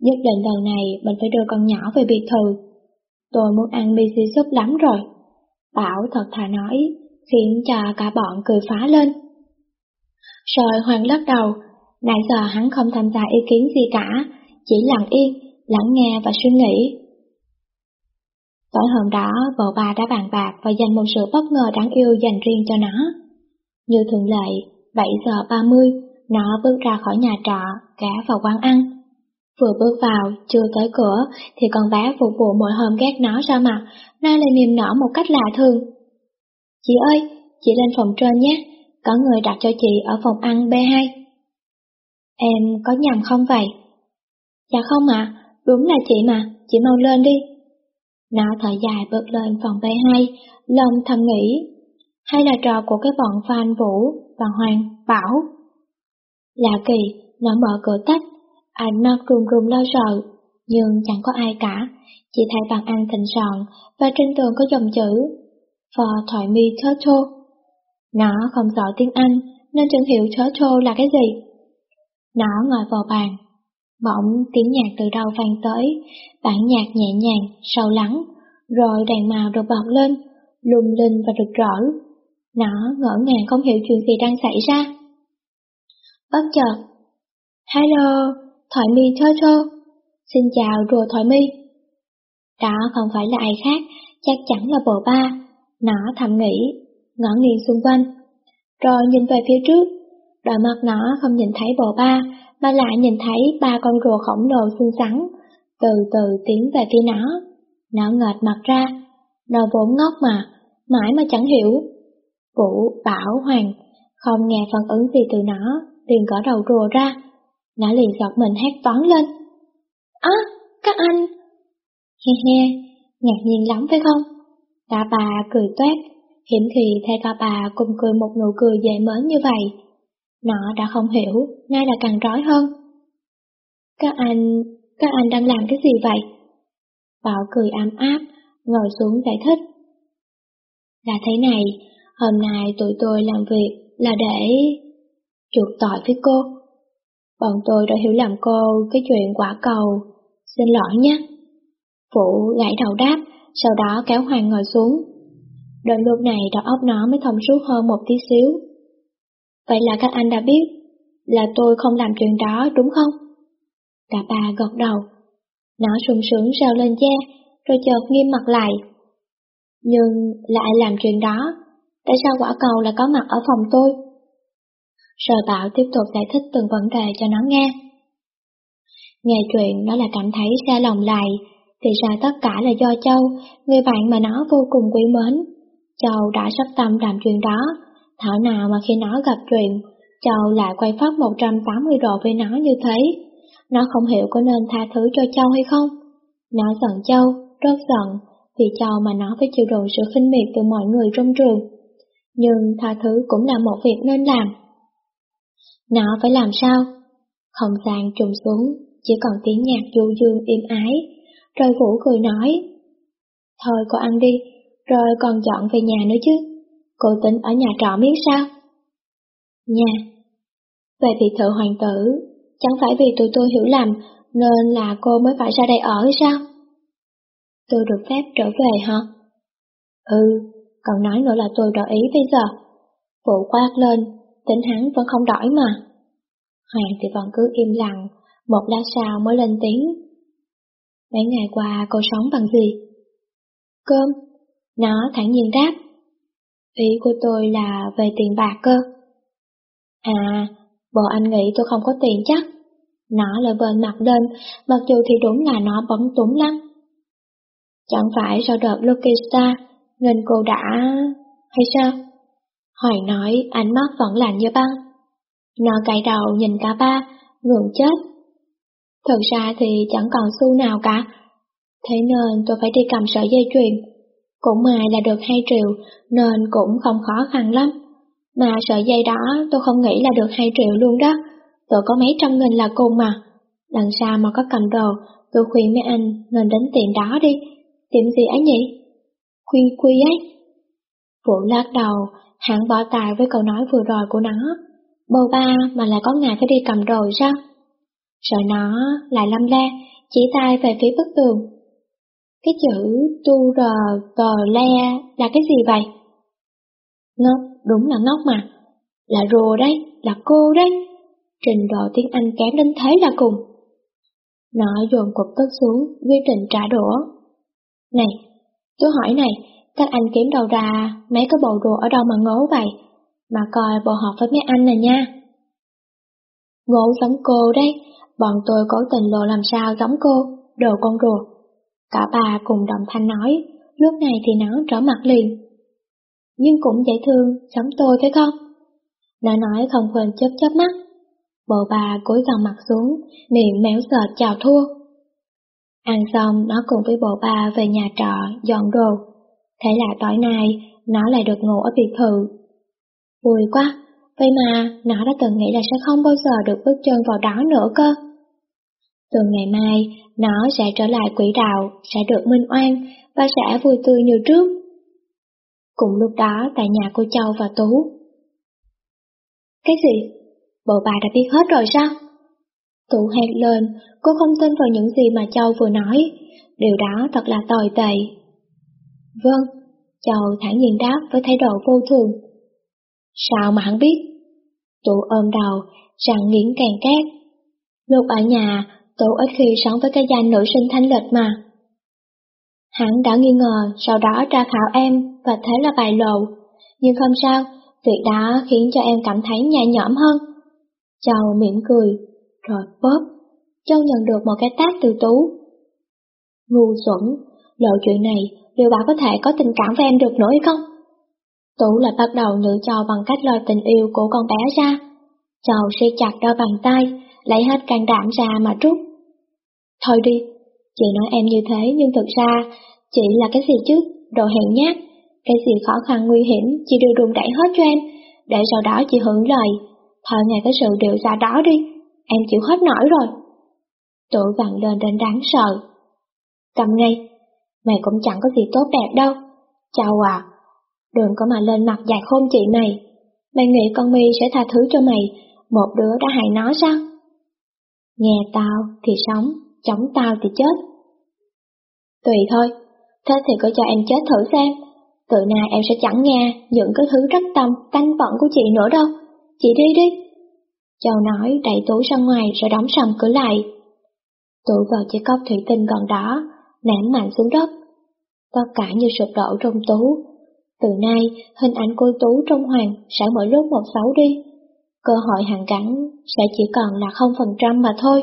nhất định lần này mình phải đưa con nhỏ về biệt thự. Tôi muốn ăn mì xì súp lắm rồi. Bảo thật thà nói, khiến cho cả bọn cười phá lên. Rồi Hoàng lắc đầu, nãy giờ hắn không tham gia ý kiến gì cả, chỉ lặng yên, lắng nghe và suy nghĩ. Tối hôm đó, vợ bà đã bàn bạc và dành một sự bất ngờ đáng yêu dành riêng cho nó. Như thường lệ, 7 giờ 30, nó bước ra khỏi nhà trọ, cả vào quán ăn. Vừa bước vào, chưa tới cửa, thì con bé phục vụ mỗi hôm ghét nó ra mặt, nó lại niềm nở một cách lạ thường. Chị ơi, chị lên phòng trên nhé, có người đặt cho chị ở phòng ăn B2. Em có nhầm không vậy? Dạ không ạ, đúng là chị mà, chị mau lên đi. Nó thở dài bước lên phòng B2, lòng thầm nghĩ, hay là trò của cái bọn Phan Vũ và Hoàng Bảo. Lạ kỳ, nó mở cửa tách, ánh mắt run run lo sợ, nhưng chẳng có ai cả, chỉ thấy bàn ăn thịnh soạn và trên tường có dòng chữ For thoại mi turtle. Nó không giỏi tiếng Anh nên chẳng hiểu turtle là cái gì. Nó ngồi vào bàn, bỗng tiếng nhạc từ đâu vang tới, bản nhạc nhẹ nhàng, sâu lắng, rồi đèn màu được bật lên, lung linh và rực rỡ. Nó ngỡ ngàng không hiểu chuyện gì đang xảy ra. Bất chợt, Hello, Thoại mi Turtle, xin chào rùa Thoại mi. Đó không phải là ai khác, chắc chắn là bộ ba, nó thầm nghĩ, ngọn nghiêng xung quanh. Rồi nhìn về phía trước, đôi mắt nó không nhìn thấy bộ ba, mà lại nhìn thấy ba con rùa khổng lồ xinh xắn, từ từ tiến về phía nó. Nó ngợt mặt ra, nó vốn ngốc mà, mãi mà chẳng hiểu. Vũ, Bảo, Hoàng không nghe phản ứng gì từ nó, liền gõ đầu rùa ra. Nó liền giọt mình hét toán lên. Á, các anh! He he, ngạc nhiên lắm phải không? Cả bà cười toét, hiểm khi thay cả bà cùng cười một nụ cười dễ mến như vậy. Nó đã không hiểu, nay là càng rối hơn. Các anh, các anh đang làm cái gì vậy? Bảo cười ám áp, ngồi xuống giải thích. Là thế này, hôm nay tụi tôi làm việc là để chuộc tội với cô. Bọn tôi đã hiểu lầm cô cái chuyện quả cầu, xin lỗi nhé. Phụ gãy đầu đáp, sau đó kéo Hoàng ngồi xuống đoạn lúc này đầu óc nó mới thông suốt hơn một tí xíu. Vậy là các anh đã biết là tôi không làm chuyện đó đúng không? Cả bà gật đầu. Nó sung sướng reo lên che, rồi chợt nghiêm mặt lại. Nhưng lại làm chuyện đó? Tại sao quả cầu lại có mặt ở phòng tôi? Sở Bảo tiếp tục giải thích từng vấn đề cho nó nghe. Nghe chuyện nó là cảm thấy xa lòng lại, thì ra tất cả là do Châu, người bạn mà nó vô cùng quý mến. Châu đã sắp tâm làm chuyện đó, thảo nào mà khi nó gặp chuyện, Châu lại quay phát 180 độ với nó như thế. Nó không hiểu có nên tha thứ cho Châu hay không. Nó giận Châu, rất giận, vì Châu mà nó phải chịu đựng sự khinh miệt từ mọi người trong trường. Nhưng tha thứ cũng là một việc nên làm. Nó phải làm sao? Không gian trùng xuống, chỉ còn tiếng nhạc du dương im ái, rồi Vũ cười nói. Thôi cô ăn đi, rồi còn dọn về nhà nữa chứ. Cô tính ở nhà trọ miếng sao? Nhà. Về thị thự hoàng tử, chẳng phải vì tụi tôi hiểu lầm nên là cô mới phải ra đây ở sao? Tôi được phép trở về hả? Ừ, còn nói nữa là tôi đổi ý bây giờ. Phụ quát lên, tính hắn vẫn không đổi mà. Hoàng thì vẫn cứ im lặng, một lát sau mới lên tiếng. Mấy ngày qua cô sống bằng gì? Cơm. Nó thẳng nhiên đáp. Ý của tôi là về tiền bạc cơ. À, bộ anh nghĩ tôi không có tiền chắc. Nó lại bên mặt lên, mặc dù thì đúng là nó bóng túng lắm. Chẳng phải sau đợt Lucky Star, nên cô đã... hay sao? hỏi nói ánh mắt vẫn lạnh như băng. Nó cay đầu nhìn cả ba, ngượng chết. Thật ra thì chẳng còn xu nào cả. Thế nên tôi phải đi cầm sợi dây chuyền. Cũng may là được 2 triệu nên cũng không khó khăn lắm. Mà sợi dây đó tôi không nghĩ là được 2 triệu luôn đó. Tôi có mấy trăm nghìn là cùng mà. Lần sau mà có cầm đồ, tôi khuyên mấy anh nên đến tiệm đó đi. Tiệm gì ấy nhỉ? Quy quy ấy. Vũ lắc đầu, hắn bỏ tài với câu nói vừa rồi của nó. Bầu ba mà lại có ngài phải đi cầm đồ sao? Rồi nó lại lâm le, chỉ tay về phía bức tường. Cái chữ tu rờ cờ le là cái gì vậy? Ngốc, đúng là ngốc mà. Là rùa đấy, là cô đấy. Trình độ tiếng Anh kém đến thế là cùng. Nó dồn cục tức xuống, quy trình trả đũa. Này, tôi hỏi này, các anh kiếm đầu ra mấy cái bộ đồ ở đâu mà ngố vậy? Mà coi bộ học với mấy anh nè nha. Ngố giống cô đấy, Bọn tôi cố tình lộ làm sao giống cô, đồ con rùa. Cả ba cùng đồng thanh nói, lúc này thì nó trở mặt liền. Nhưng cũng dễ thương, giống tôi phải không? Nó nói không quên chớp chớp mắt. Bộ bà cúi gần mặt xuống, miệng méo sợt chào thua. Ăn xong, nó cùng với bộ bà về nhà trọ, dọn đồ. Thế là tối nay, nó lại được ngủ ở biệt thự. Vui quá, vậy mà nó đã từng nghĩ là sẽ không bao giờ được bước chân vào đó nữa cơ. Từ ngày mai, nó sẽ trở lại quỹ đạo, sẽ được minh oan và sẽ vui tươi như trước. Cùng lúc đó tại nhà cô Châu và Tú. Cái gì? Bộ bà đã biết hết rồi sao? Tú hét lên, cô không tin vào những gì mà Châu vừa nói, điều đó thật là tồi tệ. Vâng, Châu thản nhiên đáp với thái độ vô thường. Sao mà hắn biết? Tú ôm đầu, răng nghiến càng két. Lúc ở nhà, Tú ít khi sống với cái danh nữ sinh thanh lịch mà. Hắn đã nghi ngờ, sau đó tra khảo em và thế là bài lộ. Nhưng không sao, việc đó khiến cho em cảm thấy nhẹ nhõm hơn. Châu mỉm cười, rồi bóp. Châu nhận được một cái tác từ Tú. Ngu xuẩn, lộ chuyện này, liệu bà có thể có tình cảm với em được nữa hay không? Tú lại bắt đầu nữ Châu bằng cách lôi tình yêu của con bé ra. Châu siết chặt đôi bàn tay, lấy hết can đảm ra mà trút. Thôi đi, chị nói em như thế nhưng thực ra, chị là cái gì chứ, đồ hèn nhát, cái gì khó khăn nguy hiểm chị đều đùn đẩy hết cho em, để sau đó chị hưởng lời, thôi ngày cái sự điều ra đó đi, em chịu hết nổi rồi. Tuổi vặn lên đến đáng sợ. Cầm ngay, mày cũng chẳng có gì tốt đẹp đâu. Chào à, đừng có mà lên mặt dài khôn chị mày. Mày nghĩ con mi sẽ tha thứ cho mày, một đứa đã hại nó sao? Nghe tao thì sống, chống tao thì chết. Tùy thôi, thế thì cứ cho em chết thử xem. Từ nay em sẽ chẳng nghe những cái thứ rất tâm, tanh phận của chị nữa đâu. Chị đi đi. Châu nói đẩy Tú ra ngoài rồi đóng sầm cửa lại. tủ vào chiếc cốc thủy tinh gần đó, ném mạnh xuống đất. Tất cả như sụp đổ trong Tú. Từ nay, hình ảnh cô Tú trong Hoàng sẽ mỗi lúc một xấu đi. Cơ hội hàng gắn sẽ chỉ còn là không phần trăm mà thôi.